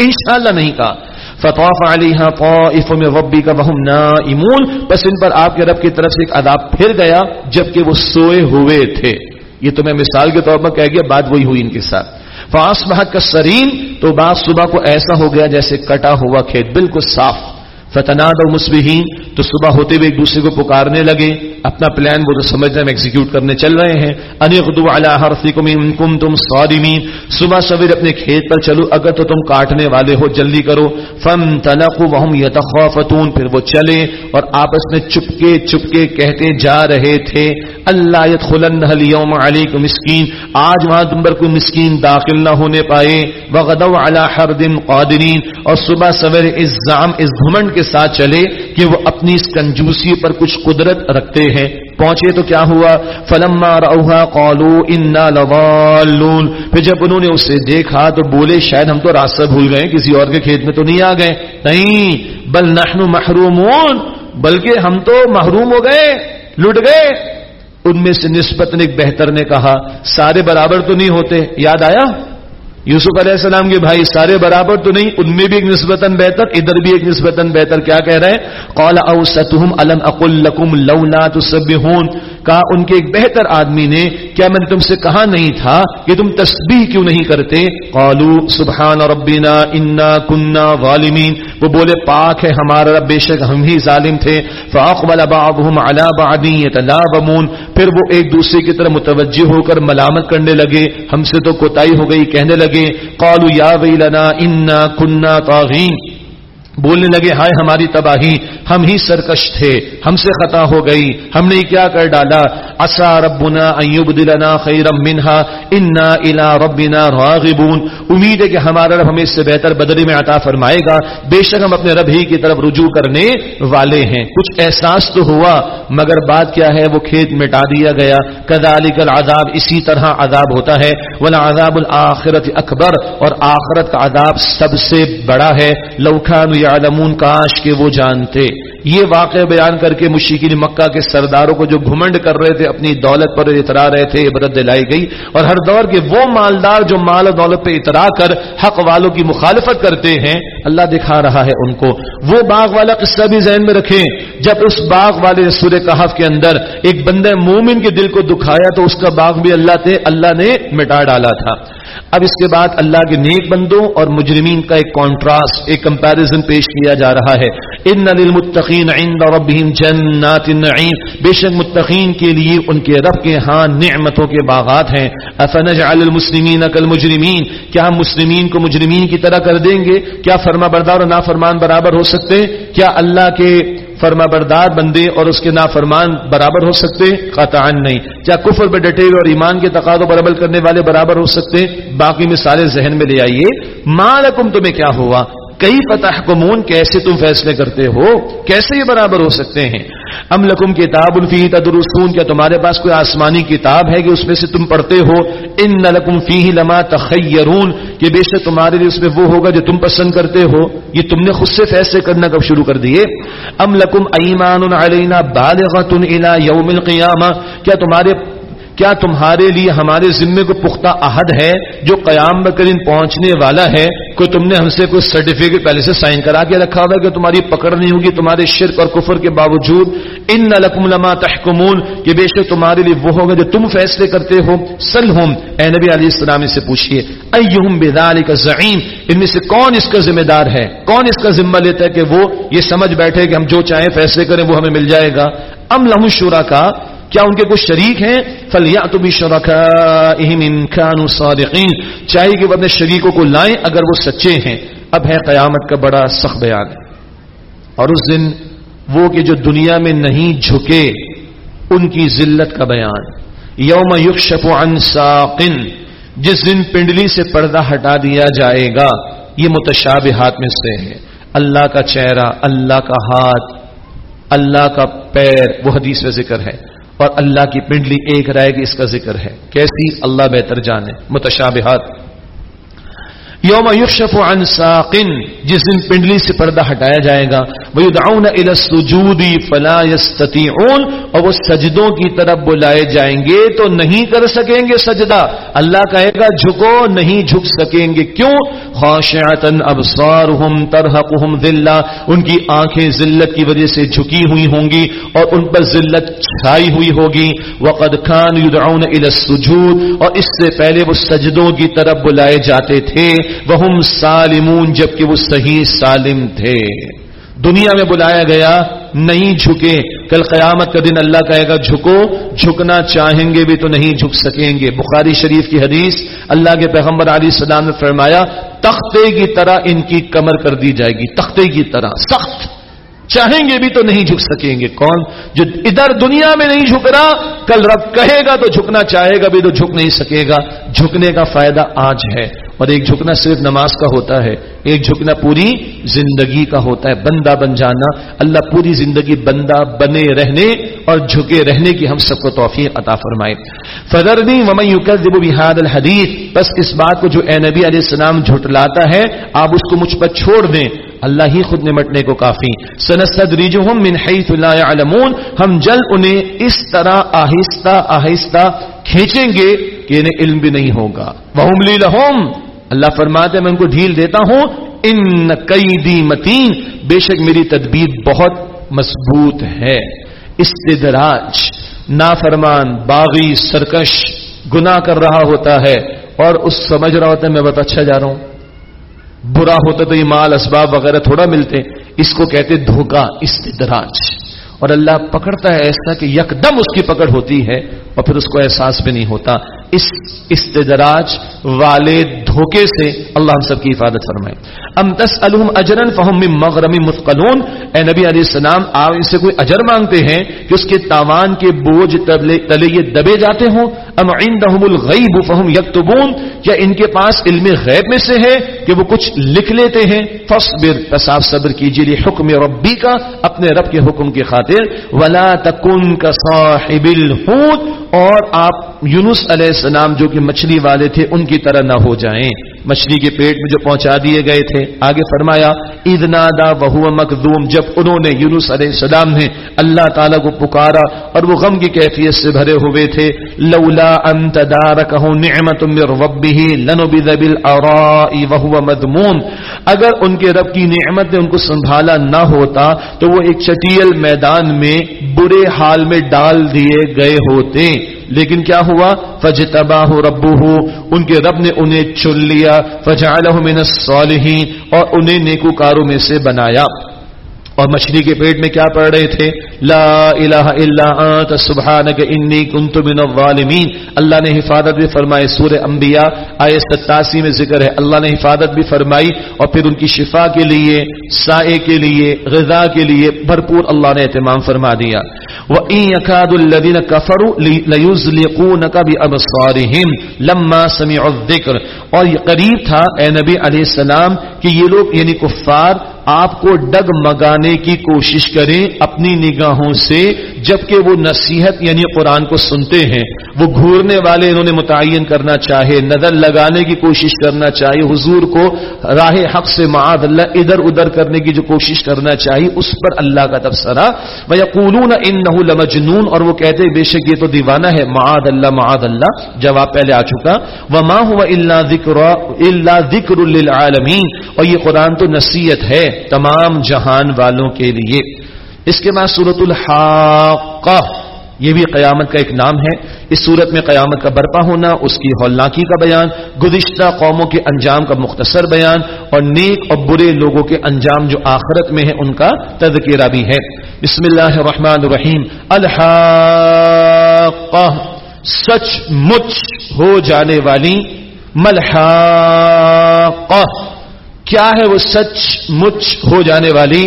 انشاءاللہ نہیں کہا۔ فطاف علیہ طائف من ربک وهم نائمون۔ بس ان پر آپ کے رب کی طرف سے ایک عذاب پھر گیا، جبکہ وہ سوئے ہوئے تھے۔ یہ تو میں مثال کے طور پر کہہ گیا، بات وہی ہوئی ان کے ساتھ۔ فاصبحت کا سرین تو بعد صبح کو ایسا ہو گیا جیسے کٹا ہوا کھیت، بالکل صاف۔ فتناد اور مسبہین تو صبح ہوتے ہوئے ایک دوسرے کو پکارنے لگے۔ اپنا پلان وہ تو سمجھ رہے ہیں ایگزیکیوٹ کرنے چل رہے ہیں۔ انقدو علی حرثکم ان کم تم صادمین۔ صبح سویر اپنے کھیت پر چلو، اگر تو تم کاٹنے والے ہو، جلدی کرو۔ فم تلقوا وهم يتخافتون پھر وہ چلے اور آپس میں چپکے چپکے کہتے جا رہے تھے۔ اللہ يدخلن اليوم علیکم مسکین۔ آج وہاں تم پر کوئی مسکین داخل نہ ہونے پائے۔ وغدوا علی حرد قادرین۔ اور صبح سویر اس زعم، اس گھمنڈ کے ساتھ چلے کہ وہ اپنی اس کنجوسی پر کچھ قدرت رکھتے ہیں۔ پہنچے تو کیا ہوا؟ فلما روحا قالو انا لوالون پھر جب انہوں نے اسے دیکھا تو بولے، شاید ہم تو راستہ بھول گئے، کسی اور کے کھیت میں تو نہیں آ گئے۔ نہیں، بل نحن محرومون۔ بلکہ ہم تو محروم ہو گئے، لٹ گئے۔ ان میں سے نسبت نے ایک بہتر نے کہا، سارے برابر تو نہیں ہوتے۔ یاد آیا؟ یوسف علیہ السلام کے بھائی سارے برابر تو نہیں، ان میں بھی ایک نسبتاً بہتر، ادھر بھی ایک نسبتاً بہتر کیا کہہ رہے ہیں؟ قال اوسطهم الم اقل لكم لولا تسبحون۔ کہا، ان کے ایک بہتر آدمی نے، کیا میں نے تم سے کہا نہیں تھا کہ تم تسبیح کیوں نہیں کرتے؟ قالوا سبحان ربنا انا كنا ظالمین وہ بولے، پاک ہے ہمارا رب، بے شک ہم ہی ظالم تھے. فاقبل بعضهم على بعض بمون پھر وہ ایک دوسرے کی طرف متوجہ ہو کر ملامت کرنے لگے۔ ہم سے تو کوتاہی ہو گئی، کہنے لگے لگے قالوا یا ویلنا انا كنا طاغین بولنے لگے، ہائے ہماری تباہی، ہم ہی سرکش تھے، ہم سے خطا ہو گئی، ہم نے کیا کر ڈالا؟ اسا ربنا ایوب دلنا خیرم منہا، انا الا ربنا راغبون. امید ہے کہ ہمارا رب ہمیں اس سے بہتر بدری میں عطا فرمائے گا۔ بے شک ہم اپنے رب ہی کی طرف رجوع کرنے والے ہیں۔ کچھ احساس تو ہوا، مگر بات کیا ہے؟ وہ کھیت مٹا دیا گیا۔ کذالک العذاب، اسی طرح عذاب ہوتا ہے۔ ولا عذاب الاخرت اکبر، اور آخرت کا عذاب سب سے بڑا ہے۔ لوکھان یعلمون کاش کے وہ جانتے۔ یہ واقع بیان کر کے مشکین مکہ کے سرداروں کو جو گھمنڈ کر رہے تھے، اپنی دولت پر اترا رہے تھے، عبرت دلائی گئی۔ اور ہر دور کے وہ مالدار جو مال و دولت پہ اترا کر حق والوں کی مخالفت کرتے ہیں، اللہ دکھا رہا ہے ان کو۔ وہ باغ والا قصہ بھی ذہن میں رکھیں۔ جب اس باغ والے سور کہف کے اندر ایک بندہ مومن کے دل کو دکھایا تو اس کا باغ بھی اللہ تھے اللہ نے مٹا ڈالا تھا۔ اب اس کے بعد اللہ کے نیک بندوں اور مجرمین کا ایک کانٹراسٹ ایک کمپیرزن پیش کیا جا رہا ہے۔ ان للمتقین عند ربهم جنات النعیم۔ بے شک متقین کے لیے ان کے رب کے ہاں نعمتوں کے باغات ہیں۔ افنجعل المسلمین کالمجرمین۔ کیا ہم مسلمین کو مجرمین کی طرح کر دیں گے؟ کیا فرما بردار اور نافرمان برابر ہو سکتے؟ کیا اللہ کے فرما بردار بندے اور اس کے نافرمان برابر ہو سکتے قطعا نہیں۔ کیا کفر پہ ڈٹے ہوئے اور ایمان کے تقاضوں پر عمل کرنے والے برابر ہو سکتے؟ باقی مثالیں ذہن میں لے آئیے۔ مالکم تمہیں کیا ہوا؟ کئی فتح کمون کیسے تم فیصلے کرتے ہو؟ کیسے یہ برابر ہو سکتے ہیں؟ ام لکم کتاب الفی تدرسون، کیا تمہارے پاس کوئی آسمانی کتاب ہے کہ اس میں سے تم پڑھتے ہو؟ ان لکم فی لما تخیرون، کہ بے شک تمہارے لیے اس میں وہ ہوگا جو تم پسند کرتے ہو۔ یہ تم نے خود سے فیصلے کرنا کب شروع کر دیے؟ ام لکم ایمان علینا بالغۃ الی یوم القیامہ، کیا تمہارے کیا تمہارے لیے ہمارے ذمے کو پختہ عہد ہے جو قیام بکرین پہنچنے والا ہے کوئی تم نے ہم سے کوئی سرٹیفکیٹ پہلے سے سائن کرا کے رکھا ہوا کہ تمہاری پکڑ نہیں ہوگی، تمہارے شرک اور کفر کے باوجود؟ ان لکم لما تحکمون کہ بے شک تمہارے لیے وہ ہوگا جو تم فیصلے کرتے ہو۔ سل اے نبی علیہ السلام سے پوچھیے ایہم بذالک زعیم؟ ان میں سے کون اس کا ذمہ دار ہے؟ کون اس کا ذمہ لیتا ہے کہ وہ یہ سمجھ بیٹھے کہ ہم جو چاہیں فیصلے کریں وہ ہمیں مل جائے گا؟ ام لہم شورا کا کیا ان کے کچھ شریک ہیں؟ فلیا تو بھی شرکا صادقین چاہیے کہ وہ اپنے شریکوں کو لائیں اگر وہ سچے ہیں۔ اب ہے قیامت کا بڑا سخت بیان۔ اور اس دن وہ کہ جو دنیا میں نہیں جھکے، ان کی ذلت کا بیان۔ یوم یکشف عن ساقن جس دن پنڈلی سے پردہ ہٹا دیا جائے گا، یہ متشابہات میں سے ہے۔ اللہ کا چہرہ، اللہ کا ہاتھ، اللہ کا پیر، وہ حدیث میں ذکر ہے۔ اور اللہ کی پنڈلی ایک رائے گی اس کا ذکر ہے۔ کیسی؟ اللہ بہتر جانے، متشابہات۔ یوم یکشف عن ساقن، جس دن پنڈلی سے پردہ ہٹایا جائے گا۔ ویدعون الى السجود فلا يستطيعون اور وہ سجدوں کی طرف بلائے جائیں گے تو نہیں کر سکیں گے سجدہ۔ اللہ کہے گا، جھکو، نہیں جھک سکیں گے۔ کیوں؟ خاشعتا ابصارهم ترهقهم ذلہ۔ ان کی آنکھیں ذلت کی وجہ سے جھکی ہوئی ہوں گی، اور ان پر ذلت چھائی ہوئی ہوگی۔ وقد كان يدعون الى السجود، اور اس سے پہلے وہ سجدوں کی طرف بلائے جاتے تھے۔ وہ سالمون، جبکہ وہ صحیح سالم تھے۔ دنیا میں بلایا گیا، نہیں جھکے۔ کل قیامت کا دن اللہ کہے گا، جھکو، جھکنا چاہیں گے بھی تو نہیں جھک سکیں گے۔ بخاری شریف کی حدیث اللہ کے پیغمبر علی السلام نے فرمایا، تختے کی طرح ان کی کمر کر دی جائے گی۔ تختے کی طرح، سخت۔ چاہیں گے بھی تو نہیں جھک سکیں گے۔ کون؟ جو ادھر دنیا میں نہیں جھک رہا، کل رب کہے گا تو جھکنا چاہے گا بھی تو جھک نہیں سکے گا۔ جھکنے کا فائدہ آج ہے۔ اور ایک جھکنا صرف نماز کا ہوتا ہے، ایک جھکنا پوری زندگی کا ہوتا ہے، بندہ بن جانا، اللہ پوری زندگی بندہ بنے رہنے اور جھکے رہنے کی ہم سب کو توفیق عطا فرمائے۔ فضرنی ومن یکذب بهذا الحدیث، بس اس بات کو جو اے نبی علیہ السلام جھٹلاتا ہے، آپ اس کو مجھ پر چھوڑ دیں۔ اللہ ہی خود نمٹنے کو کافی۔ سنستدریجہم من حیث لا يعلمون ہم جل انہیں اس طرح آہستہ آہستہ کھینچیں گے کہ انہیں علم بھی نہیں ہوگا۔ وہم لی لہم اللہ فرماتے میں ان کو ڈھیل دیتا ہوں، ان قیدی متین، بے شک میری تدبیر بہت مضبوط ہے۔ استدراج، نافرمان، باغی، سرکش، گناہ کر رہا ہوتا ہے۔ اور اس سمجھ رہا ہوتا ہے، میں بہت اچھا جا رہا ہوں۔ برا ہوتا تو یہ مال، اسباب وغیرہ تھوڑا ملتے۔ اس کو کہتے دھوکا استدراج۔ اور اللہ پکڑتا ہے ایسا کہ یکدم اس کی پکڑ ہوتی ہے۔ اور پھر اس کو احساس بھی نہیں ہوتا۔ اس استدراج والے دھوکے سے اللہ ہم سب کی حفاظت فرمائے۔ ام تس الحم اجرن فہم مغرمی متقلون اے نبی علیہ السلام، آپ ان سے کوئی اجر مانگتے ہیں کہ اس کے تاوان کے بوجھ تلے یہ دبے جاتے ہوں؟ ام عندهم الغیب فہم یکتبون۔ یا ان کے پاس علم غیب میں سے ہے کہ وہ کچھ لکھ لیتے ہیں؟ فصبر پس آپ صبر کیجیے حکم ربی کا اپنے رب کے حکم کی خاطر۔ ولا تکن کا صاحب الحوت۔ اور آپ یونس علیہ السلام جو کہ مچھلی والے تھے، ان کی طرح نہ ہو جائیں۔ مچھلی کے پیٹ میں جو پہنچا دیے گئے تھے، آگے فرمایا عید نادا مخدوم جب انہوں نے یونس علیہ السلام نے اللہ تعالیٰ کو پکارا اور وہ غم کی کیفیت سے بھرے ہوئے تھے، لولا نعمت مدمون اگر ان کے رب کی نعمت نے ان کو سنبھالا نہ ہوتا، تو وہ ایک چٹیل میدان میں برے حال میں ڈال دیے گئے ہوتے۔ لیکن کیا ہوا؟ فج تباہ ربو ہو ان کے رب نے انہیں چن لیا فجا من الصالحین، اور انہیں نیکوکاروں میں سے بنایا۔ اور مچھلی کے پیٹ میں کیا پڑ رہے تھے؟ لا الہ الا انت، سبحانک انی کنت من الظالمین۔ اللہ نے حفاظت بھی فرمائی، سورہ انبیاء آئے ستاسی میں ذکر ہے۔ اللہ نے حفاظت بھی فرمائی اور پھر ان کی شفا کے لیے، سائے کے لیے، غذا کے لیے بھرپور اللہ نے اہتمام فرما دیا۔ وَإِن يَكَادُ الَّذِينَ كَفَرُوا لَيُزْلِقُونَكَ بِأَبْصَارِهِمْ لَمَّا سَمِعُوا الذِّكْرَ اور یہ قریب تھا اے نبی علیہ السلام کہ یہ لوگ یعنی کفار آپ کو ڈگ مگانے کی کوشش کریں اپنی نگاہوں سے، جبکہ وہ نصیحت یعنی قرآن کو سنتے ہیں۔ وہ گھورنے والے انہوں نے متعین کرنا چاہے، نظر لگانے کی کوشش کرنا چاہیے حضور کو راہ حق سے معاد اللہ ادھر ادھر کرنے کی جو کوشش کرنا چاہیے اس پر اللہ کا تبصرہ۔ وہ یقولون ان لمجنون، اور وہ کہتے بے شک یہ تو دیوانہ ہے معاد اللہ معاد اللہ۔ جواب پہلے آ چکا۔ وہ ماں ہوا اللہ ذکر اللہ ذکر للعالمین اور یہ قرآن تو نصیحت ہے۔ تمام جہان والوں کے لیے۔ اس کے بعد سورت الحاقہ، یہ بھی قیامت کا ایک نام ہے۔ اس صورت میں قیامت کا برپا ہونا، اس کی ہولناکی کا بیان، گزشتہ قوموں کے انجام کا مختصر بیان اور نیک اور برے لوگوں کے انجام جو آخرت میں ہے ان کا تذکرہ بھی ہے۔ بسم اللہ الرحمن الرحیم۔ الحاقہ، سچ مچ ہو جانے والی۔ ملحاقہ۔ کیا ہے وہ سچ مچ ہو جانے والی؟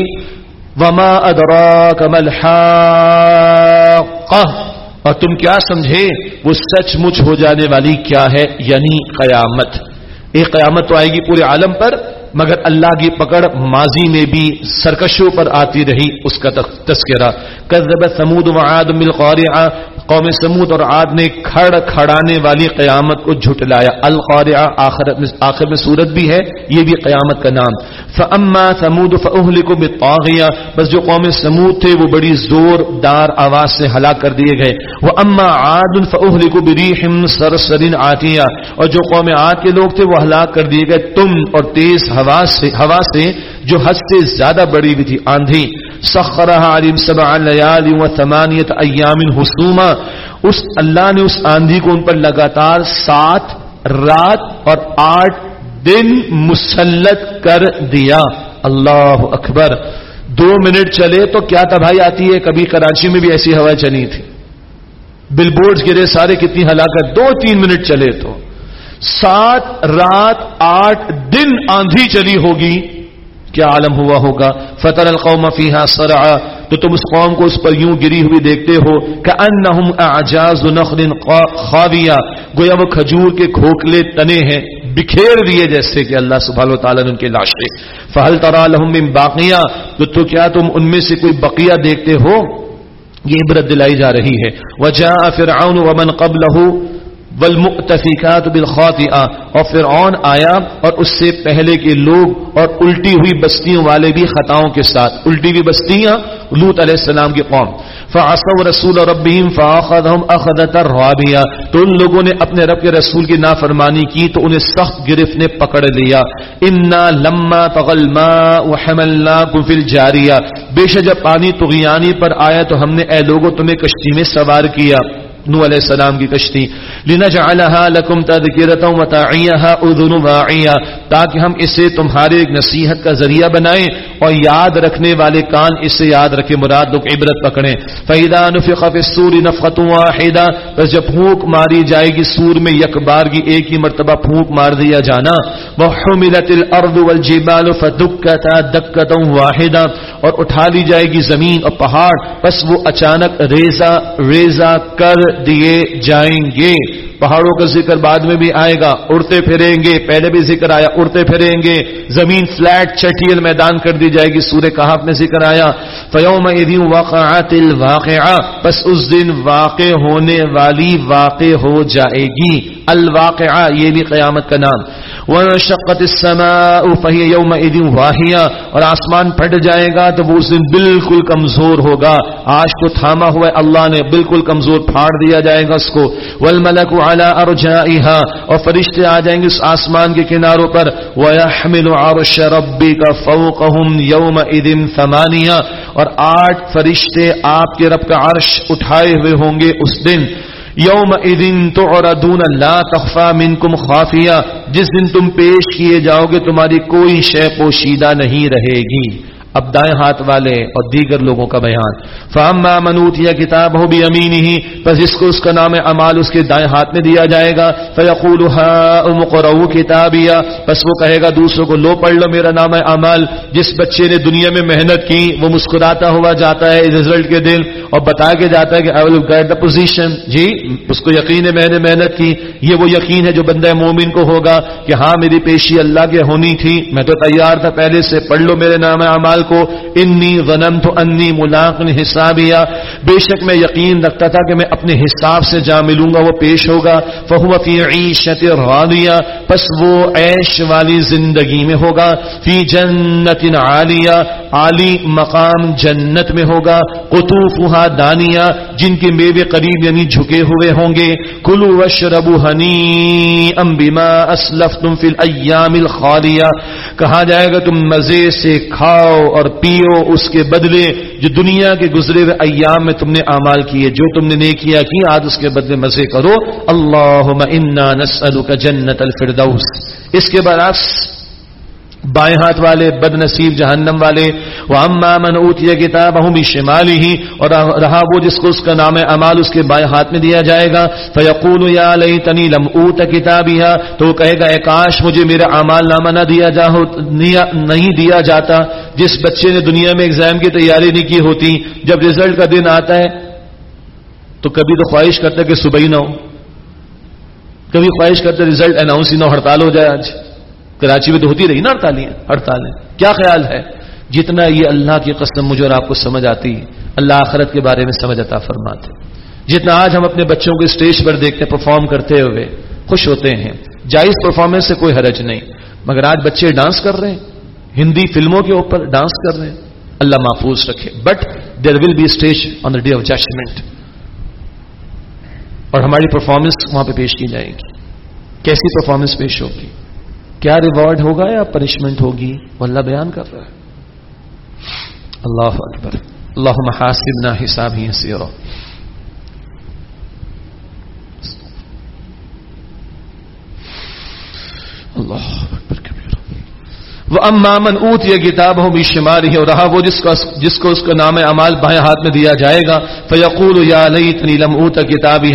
وما ادرا کمل اور تم کیا سمجھے وہ سچ مچ ہو جانے والی کیا ہے؟ یعنی قیامت۔ ایک قیامت تو آئے گی پورے عالم پر، مگر اللہ کی پکڑ ماضی میں بھی سرکشوں پر آتی رہی اس کا تذکرہ۔ کذب سمود و عاد مل قوم سمود اور عاد نے کھڑ کھڑانے والی قیامت کو جھٹلایا۔ القارعہ آخر آخر میں صورت بھی ہے، یہ بھی قیامت کا نام۔ فاما ثمود فاهلكوا بالطاغيه بس جو قوم سمود تھے، وہ بڑی زور دار آواز سے ہلاک کر دیے گئے۔ واما عاد فاهلكوا بريح صرصر عاتيه اور جو قوم عاد کے لوگ تھے، وہ ہلاک کر دیے گئے۔ تم اور تیز ہوا سے ہوا سے جو حد سے زیادہ بڑی بھی تھی، آندھی۔ سخرها علم سبع لیال و ثمانیت ایام حسوما. اس اللہ نے اس آندھی کو ان پر لگاتار سات رات اور آٹھ دن مسلط کر دیا۔ اللہ اکبر۔ دو منٹ چلے تو کیا تباہی آتی ہے؟ کبھی کراچی میں بھی ایسی ہوا چلی تھی۔ بل بورڈ گرے، سارے کتنی ہلاکت۔ دو تین منٹ چلے تو۔ سات رات، آٹھ دن آندھی چلی ہوگی۔ کیا عالم ہوا ہوگا؟ فتر القوم فیحا سرا تو تم اس قوم کو اس پر یوں گری ہوئی دیکھتے ہو کہ ان اعجاز نخل خاویہ گویا وہ کھجور کے کھوکھلے تنے ہیں بکھیر دیے جیسے کہ اللہ سبحانہ و تعالیٰ نے ان کے لاشے۔ فہل ترا لہم باقیہ تو, تو کیا تم ان میں سے کوئی بقیہ دیکھتے ہو؟ یہ عبرت دلائی جا رہی ہے۔ وجاء فرعون ومن قبلہ والمؤتفقات بالخاطئہ۔ اور فرعون آیا اور اس سے پہلے کے لوگ اور الٹی ہوئی بستیوں والے بھی خطاؤں کے ساتھ۔ الٹی ہوئی بستیاں لوت علیہ السلام کی قوم۔ فعصوا رسول ربهم فاخذهم اخذت الرابيه تو ان لوگوں نے اپنے رب کے رسول کی نافرمانی کی تو انہیں سخت گرفت نے پکڑ لیا۔ انا لما طغى الماء وحملناكم في الجاريه بے شک جب پانی طغیانی پر آیا تو ہم نے اے لوگوں تمہیں کشتی میں سوار کیا۔ نو علیہ السلام کی کشتی۔ لنجعلها لكم تذکرتا وتعیها اذن واعیا تاکہ ہم اسے تمہارے ایک نصیحت کا ذریعہ بنائیں اور یاد رکھنے والے کان اسے یاد رکھے، مراد لوگ عبرت پکڑیں۔ فاذا نفخ في الصور نفخه واحده بس جب پھونک ماری جائے گی سور میں، یک بار کی ایک ہی مرتبہ پھونک مار دیا جانا۔ وحملت الارض والجبال فدكتا دكه واحده اور اٹھا لی جائے گی زمین اور پہاڑ۔ بس وہ اچانک ریزہ ریزہ کر دیے جائیں گے۔ پہاڑوں کا ذکر بعد میں بھی آئے گا۔ اڑتے پھریں گے۔ پہلے بھی ذکر آیا، اڑتے پھریں گے۔ زمین فلیٹ چٹیل میدان کر دی جائے گی۔ سورہ کہاف میں ذکر آیا فیوم واقعات الواقعہ۔ بس اس دن واقع ہونے والی واقع ہو جائے گی۔ الواقعہ، یہ بھی قیامت کا نام۔ وشقت السماء، فهي يومئذ واهيه اور آسمان پھٹ جائے گا تو وہ اس دن بالکل کمزور ہوگا۔ آج کو تھاما ہوا ہے، اللہ نے بالکل کمزور پھاڑ دیا جائے گا اس کو۔ والملك على ارجائها اور فرشتے آ جائیں گے اس آسمان کے کناروں پر۔ ويحمل عرش ربك فوقهم يومئذ ثمانيه اور آٹھ فرشتے آپ کے رب کا عرش اٹھائے ہوئے ہوں گے اس دن۔ یوم ادن تو اور ادون اللہ تخفا منکم خافیہ جس دن تم پیش کیے جاؤ گے تمہاری کوئی شے پوشیدہ نہیں رہے گی۔ اب دائیں ہاتھ والے اور دیگر لوگوں کا بیان۔ فہما منوت یا کتاب ہو بھی امین ہی بس جس کو اس کا نام امال اس کے دائیں ہاتھ میں دیا جائے گا۔ فیقول کتاب یا بس وہ کہے گا دوسروں کو، لو پڑھ لو میرا نام امال جس بچے نے دنیا میں محنت کی، وہ مسکراتا ہوا جاتا ہے رزلٹ کے دن اور بتا کے جاتا ہے کہ آئی ول گیٹ دا پوزیشن جی اس کو یقین ہے میں نے محنت کی۔ یہ وہ یقین ہے جو بندہ مومن کو ہوگا کہ ہاں میری پیشی اللہ کے ہونی تھی۔ میں تو تیار تھا، پہلے سے پڑھ لو میرے نام امال کو انی ظننت انی ملاقن حسابیا۔ بے شک میں یقین رکھتا تھا کہ میں اپنے حساب سے جا ملوں گا، وہ پیش ہوگا۔ فہو فی عیشت راضیہ پس وہ عیش والی زندگی میں ہوگا۔ فی جنت عالیہ، عالی مقام جنت میں ہوگا۔ قطوفها دانیہ، جن کے میوے قریب یعنی جھکے ہوئے ہوں گے۔ کلو وشربوا ہنیئا بما اسلفتم فی الایام الخالیہ۔ کہا جائے گا تم مزے سے کھاؤ۔ اور پیو اس کے بدلے جو دنیا کے گزرے ہوئے ایام میں تم نے اعمال کیے، جو تم نے نیکیا کی، آج اس کے بدلے مزے کرو۔ اللہ نسألک جنت الفردوس۔ اس کے برعکس بائیں ہاتھ والے بد نصیب جہنم والے وہ اما من اوتیا کتاب ہوں شمالی ہی اور رہا وہ جس کو اس کا نام امال اس کے بائیں ہاتھ میں دیا جائے گا فیقول یا لیتنی لم اوت کتابیا تو وہ کہے گا، اے کاش مجھے میرا امال نامہ نہ دیا جا نہیں دیا جاتا، جس بچے نے دنیا میں ایگزام کی تیاری نہیں کی ہوتی، جب ریزلٹ کا دن آتا ہے، تو کبھی تو خواہش کرتا کہ صبح ہی نہ ہو، کبھی خواہش کرتے ریزلٹ اناؤنس ہی نہ ہڑتال ہو جائے آج۔ کراچی میں تو ہوتی رہی نا ہڑتالیں ہڑتالیں کیا خیال ہے؟ جتنا یہ اللہ کی قسم مجھے اور آپ کو سمجھ آتی، اللہ آخرت کے بارے میں سمجھ آتا فرماتے. جتنا آج ہم اپنے بچوں کو اسٹیج پر دیکھتے پرفارم کرتے ہوئے خوش ہوتے ہیں، جائز پرفارمنس سے کوئی حرج نہیں. مگر آج بچے ڈانس کر رہے ہیں، ہندی فلموں کے اوپر ڈانس کر رہے ہیں، اللہ محفوظ رکھے. But there will be stage on the day of judgment اور ہماری پرفارمنس وہاں پہ پیش کی جائے گی. کیسی پرفارمنس پیش ہوگی؟ کیا ریوارڈ ہوگا یا پنشمنٹ ہوگی؟ وہ اللہ بیان کر رہا ہے۔ اللہ اکبر۔ اللہ محاسب نہ حساب ہی سیرو اللہ اکبر۔ وہ امامن اوت یہ کتاب ہو بھی شمار ہی اور رہا وہ جس کا جس کو اس کا نام امال بائیں ہاتھ میں دیا جائے گا فیقول یا لیتنی لم اوت کتاب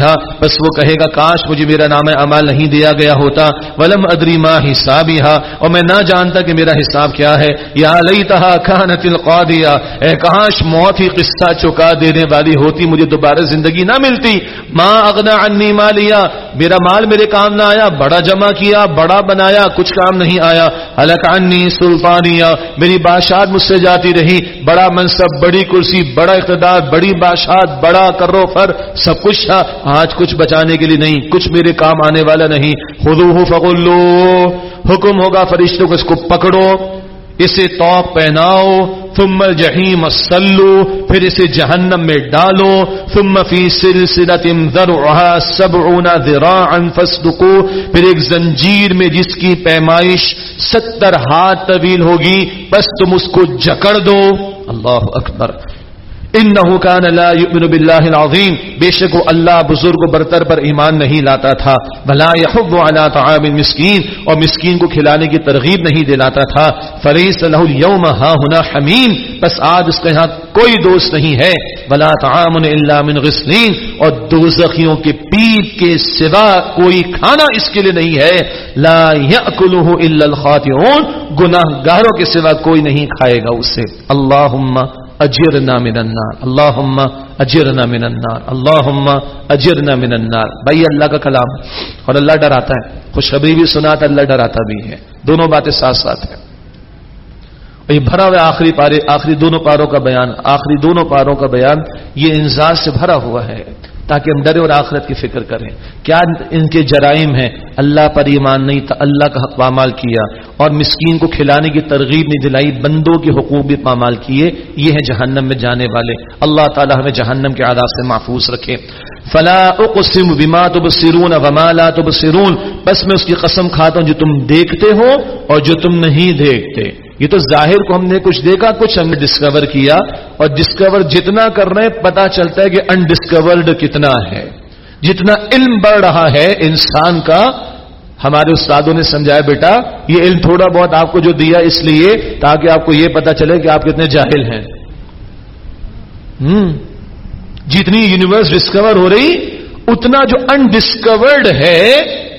بس وہ کہے گا، کاش مجھے میرا نام امال نہیں دیا گیا ہوتا۔ ولم ادری ما حساب ہی اور میں نہ جانتا کہ میرا حساب کیا ہے۔ یا لیتہا کانت القادیہ اے کاش موت ہی قصہ چکا دینے والی ہوتی، مجھے دوبارہ زندگی نہ ملتی۔ ما اغنا عنی مالیا میرا مال میرے کام نہ آیا، بڑا جمع کیا، بڑا بنایا، کچھ کام نہیں آیا۔ الک عنی سلطانیہ میری بادشاہت مجھ سے جاتی رہی، بڑا منصب، بڑی کرسی، بڑا اقتدار، بڑی بادشاہت، بڑا کرو فر، سب کچھ تھا، آج کچھ بچانے کے لیے نہیں، کچھ میرے کام آنے والا نہیں۔ خدو فغلو حکم ہوگا فرشتوں کو اس کو پکڑو۔ اسے توپ پہناؤ، ثم الجحیم اسلو پھر اسے جہنم میں ڈالو، ثم فی سلسلت ذرعها سبعون ذراعا فاسدقو پھر ایک زنجیر میں جس کی پیمائش ستر ہاتھ طویل ہوگی، بس تم اس کو جکڑ دو۔ اللہ اکبر۔ انه كان لا يؤمن بالله العظيم بے شک وہ اللہ بزرگ و برتر پر ایمان نہیں لاتا تھا۔ بلا يحب على طعام المسكين اور مسکین کو کھلانے کی ترغیب نہیں دلاتا تھا۔ فليس له اليوم ها هنا حميم بس آج اس کے ہاں کوئی دوست نہیں ہے۔ بلا طعام الا من غسلين اور دوزخیوں کے پیپ کے سوا کوئی کھانا اس کے لیے نہیں ہے۔ لا ياكله الا الخاطئون۔ گناہگاروں کے سوا کوئی نہیں کھائے گا اسے۔ اللهم اجرنا من النار. اللہم اجرنا من النار. اللہم اجرنا من النار. بھائی اللہ کا کلام. اور اللہ ڈراتا ہے. خوشخبری بھی سناتا اللہ ڈراتا بھی ہے. دونوں باتیں ساتھ ساتھ ہیں. یہ بھرا ہوا آخری پارے آخری دونوں پاروں کا بیان آخری دونوں پاروں کا بیان یہ انزار سے بھرا ہوا ہے. تاکہ ہم ڈرے اور آخرت کی فکر کریں۔ کیا ان کے جرائم ہیں؟ اللہ پر ایمان نہیں تھا، اللہ کا حق پامال کیا۔ اور مسکین کو کھلانے کی ترغیب نہیں دلائی، بندوں کے حقوق بھی پامال کیے۔ یہ ہیں جہنم میں جانے والے۔ اللہ تعالیٰ ہمیں جہنم کے عادات سے محفوظ رکھے۔ فلا اقسم بما تبصرون وما لا تبصرون۔ بس میں اس کی قسم کھاتا ہوں جو تم دیکھتے ہو اور جو تم نہیں دیکھتے۔ یہ تو ظاہر کو ہم نے کچھ دیکھا، کچھ ہم نے ڈسکور کیا اور ڈسکور جتنا کر رہے ہیں پتا چلتا ہے کہ انڈسکورڈ کتنا ہے۔ جتنا علم بڑھ رہا ہے انسان کا، ہمارے استادوں نے سمجھایا، بیٹا، یہ علم تھوڑا بہت آپ کو جو دیا اس لیے تاکہ آپ کو یہ پتا چلے کہ آپ کتنے جاہل ہیں۔ ہم، جتنی یونیورس ڈسکور ہو رہی، اتنا جو انڈسکورڈ ہے،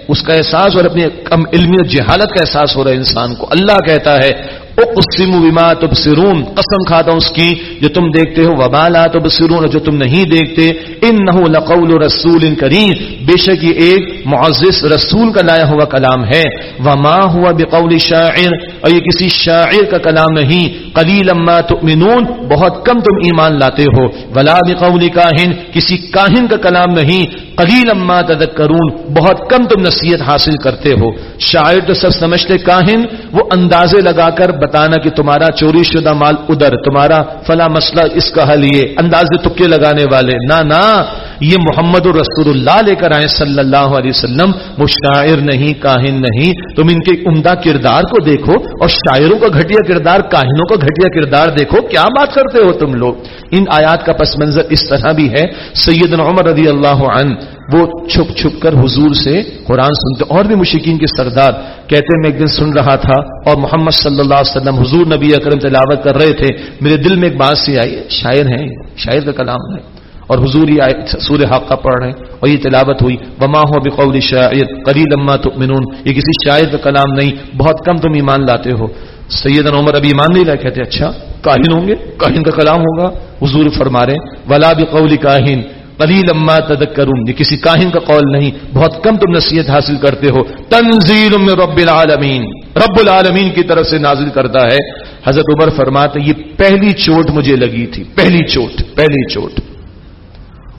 اس کا احساس اور اپنی کم علمی جہالت کا احساس ہو رہا ہے انسان کو۔ اللہ کہتا ہے اقسم بما تبصرون، قسم کھاتا ہوں اس کی، جو تم دیکھتے ہو، وما لا تبصرون جو تم نہیں دیکھتے انه لقول رسول کریم، بے شک یہ ایک معزز رسول کا لایا ہوا کلام ہے۔ وما هو بقول شاعر، اور یہ کسی شاعر کا کلام نہیں۔ قلیلا ما تؤمنون، بہت کم تم ایمان لاتے ہو۔ ولا بقول کاہن، کسی کاہن کا کلام نہیں۔ قلیلا ما تذکرون، بہت کم تم نصیحت حاصل کرتے ہو۔ شاعر تو سب سمجھتے کاہن، وہ اندازے لگا کر بتانا کہ تمہارا چوری شدہ مال ادھر، تمہارا فلا مسئلہ اس کا حل یہ۔ اندازے تکے لگانے والے۔ نہ نہ، یہ محمد رسول اللہ لے کر آئے صلی اللہ علیہ وسلم، وہ شاعر نہیں، کاہن نہیں۔ تم ان کے عمدہ کردار کو دیکھو اور شاعروں کا گھٹیا کردار، کاہنوں کا گھٹیا کردار دیکھو۔ کیا بات کرتے ہو تم لوگ؟ ان آیات کا پس منظر اس طرح بھی ہے۔ سید عمر رضی اللہ عنہ وہ چھپ چھپ کر حضور سے قرآن سنتے اور بھی مشکین کے سردار کہتے میں ایک دن سن رہا تھا اور محمد صلی اللہ علیہ وسلم حضور نبی اکرم تلاوت کر رہے تھے۔ میرے دل میں ایک بات سی آئی، شاعر ہیں، شاعر کا کلام ہے۔ اور حضور یہ سور حقہ پڑھ رہے ہیں اور یہ تلاوت ہوئی۔ وما ہو بقول شاعر قلیل اما تؤمنون۔ یہ کسی شاعر کا کلام نہیں، بہت کم تم ایمان لاتے ہو۔ سید عمر ابھی ایمان نہیں لائے، کہتے اچھا کاہن ہوں گے، کاہن کا کلام ہوگا، حضور فرما رہے ولا بقول کاہن۔ قلیل اما تذکرون، یہ کسی کاہن کا قول نہیں، بہت کم تم نصیحت حاصل کرتے ہو۔ تنزیل من رب العالمین رب العالمین کی طرف سے نازل کرتا ہے۔ حضرت عمر فرماتے، یہ پہلی چوٹ مجھے لگی تھی، پہلی چوٹ پہلی چوٹ۔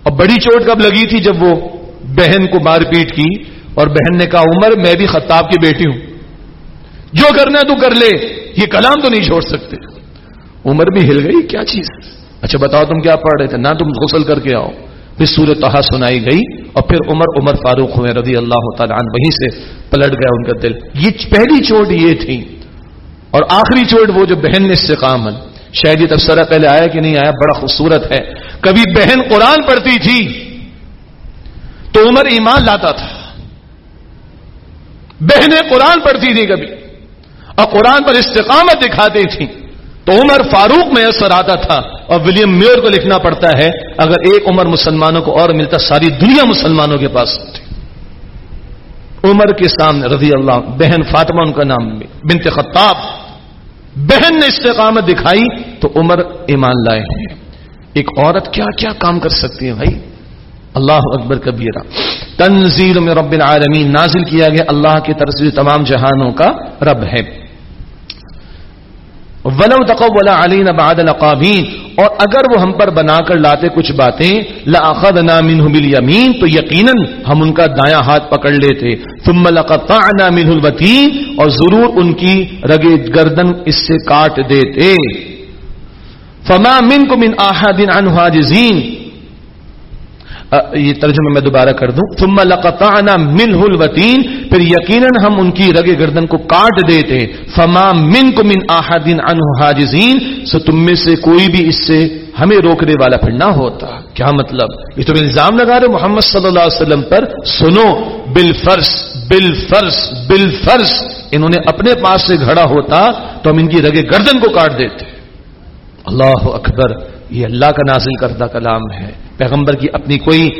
اور بڑی چوٹ کب لگی تھی؟ جب وہ بہن کو مار پیٹ کی، اور بہن نے کہا، عمر، میں بھی خطاب کی بیٹی ہوں۔ جو کرنا تو کر لے، یہ کلام تو نہیں چھوڑ سکتے۔ عمر بھی ہل گئی، کیا چیز؟ اچھا بتاؤ تم کیا پڑھ رہے تھے؟ نہ تم غسل کر کے آؤ۔ پھر سورہ سنائی گئی اور پھر عمر عمر فاروق ہوئے رضی اللہ تعالیٰ عنہ، وہیں سے پلٹ گیا ان کا دل۔ یہ پہلی چوٹ یہ تھی اور آخری چوٹ وہ جو بہن نے استقامت۔ شاید یہ تبصرہ پہلے آیا کہ نہیں آیا، بڑا خوبصورت ہے۔ کبھی بہن قرآن پڑھتی تھی تو عمر ایمان لاتا تھا۔ بہنیں قرآن پڑھتی تھی کبھی اور قرآن پر استقامت دکھاتی تھیں۔ تو عمر فاروق میں اثر آتا تھا اور ولیم میور کو لکھنا پڑتا ہے، اگر ایک عمر مسلمانوں کو اور ملتا، ساری دنیا مسلمانوں کے پاس ہوتی عمر کے سامنے رضی اللہ بہن فاطمہ، ان کا نام بنت خطاب۔ بہن نے استقامت دکھائی تو عمر ایمان لائے ہیں۔ ایک عورت کیا کیا کام کر سکتی ہے بھائی؟ اللہ اکبر کبیرہ۔ تنزیل میں رب العالمین، نازل کیا گیا، اللہ کی طرف سے تمام جہانوں کا رب ہے۔ ولو تقول علينا بعد الاقابین اور اگر وہ ہم پر بنا کر لاتے کچھ باتیں لاخذنا منه بالیمین تو یقینا ہم ان کا دایاں ہاتھ پکڑ لیتے۔ ثم لقطعنا منه الوتین اور ضرور ان کی رگے گردن اس سے کاٹ دیتے۔ فما منکم من احد عنه حاجزین یہ ترجمہ میں دوبارہ کر دوں۔ ثم لقطعنا منه الوتین پھر یقیناً ہم ان کی رگے گردن کو کاٹ دیتے۔ فما منکم من احد عنه حاجزین سو تم میں سے کوئی بھی اس سے ہمیں روکنے والا پھر نہ ہوتا۔ کیا مطلب؟ یہ تو الزام لگا رہے محمد صلی اللہ علیہ وسلم پر۔ سنو بالفرس بالفرس بالفرس انہوں نے اپنے پاس سے گھڑا ہوتا تو ہم ان کی رگے گردن کو کاٹ دیتے۔ اللہ اکبر۔ یہ اللہ کا نازل کردہ کلام ہے۔ پیغمبر کی اپنی کوئی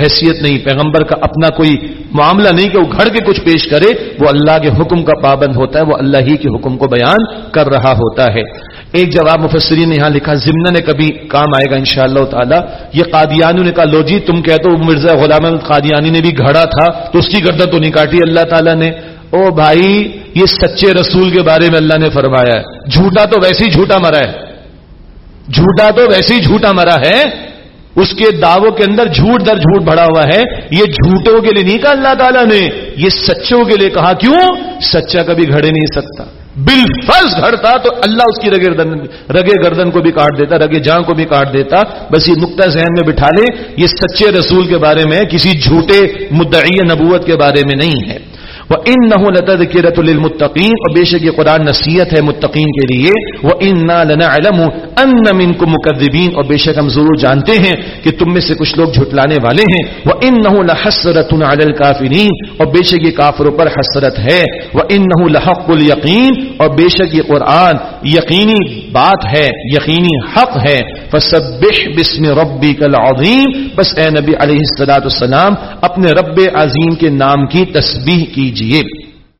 حیثیت نہیں، پیغمبر کا اپنا کوئی معاملہ نہیں کہ وہ گھڑ کے کچھ پیش کرے، وہ اللہ کے حکم کا پابند ہوتا ہے، وہ اللہ ہی کے حکم کو بیان کر رہا ہوتا ہے۔ ایک جواب مفسرین نے یہاں لکھا ضمن نے کبھی کام آئے گا ان شاء اللہ تعالیٰ۔ یہ قادیانیوں نے کہا، لو جی تم کہتے ہو مرزا غلام قادیانی نے بھی گھڑا تھا، تو اس کی گردن تو نہیں کاٹی۔ اللہ تعالیٰ نے، او بھائی، یہ سچے رسول کے بارے میں اللہ نے فرمایا ہے۔ جھوٹا تو ویسے ہی جھوٹا مرا ہے۔ جھوٹا تو ویسے ہی جھوٹا مرا ہے، اس کے دعووں کے اندر جھوٹ در جھوٹ بڑا ہوا ہے۔ یہ جھوٹوں کے لیے نہیں کہا اللہ تعالیٰ نے، یہ سچوں کے لیے کہا۔ کیوں؟ سچا کبھی گھڑے نہیں سکتا۔ بل فرض گھڑتا تو اللہ اس کی رگے گردن رگے گردن کو بھی کاٹ دیتا، رگے جان کو بھی کاٹ دیتا۔ بس یہ نقطہ ذہن میں بٹھا لے، یہ سچے رسول کے بارے میں، کسی جھوٹے مدعی نبوت کے بارے میں نہیں ہے۔ وہ ان نہ لتذکرۃ للمتقین اور بے شک یہ قرآن نصیحت ہے متقین کے لیے۔ وہ ان نہ لنعلم ان منکم مکذبین اور بے شک ہم ضرور جانتے ہیں کہ تم میں سے کچھ لوگ جھٹلانے والے ہیں۔ وہ ان نہ لحسرت علی الکافرین اور بے شک یہ کافروں پر حسرت ہے۔ وہ ان نہ لحق الیقین اور بے شک یہ قرآن یقینی بات ہے، یقینی حق ہے۔ فسبح بسم ربک العظیم بس اے نبی علیہ الصلوۃ والسلام، اپنے رب عظیم کے نام کی تسبیح کی کیجیے۔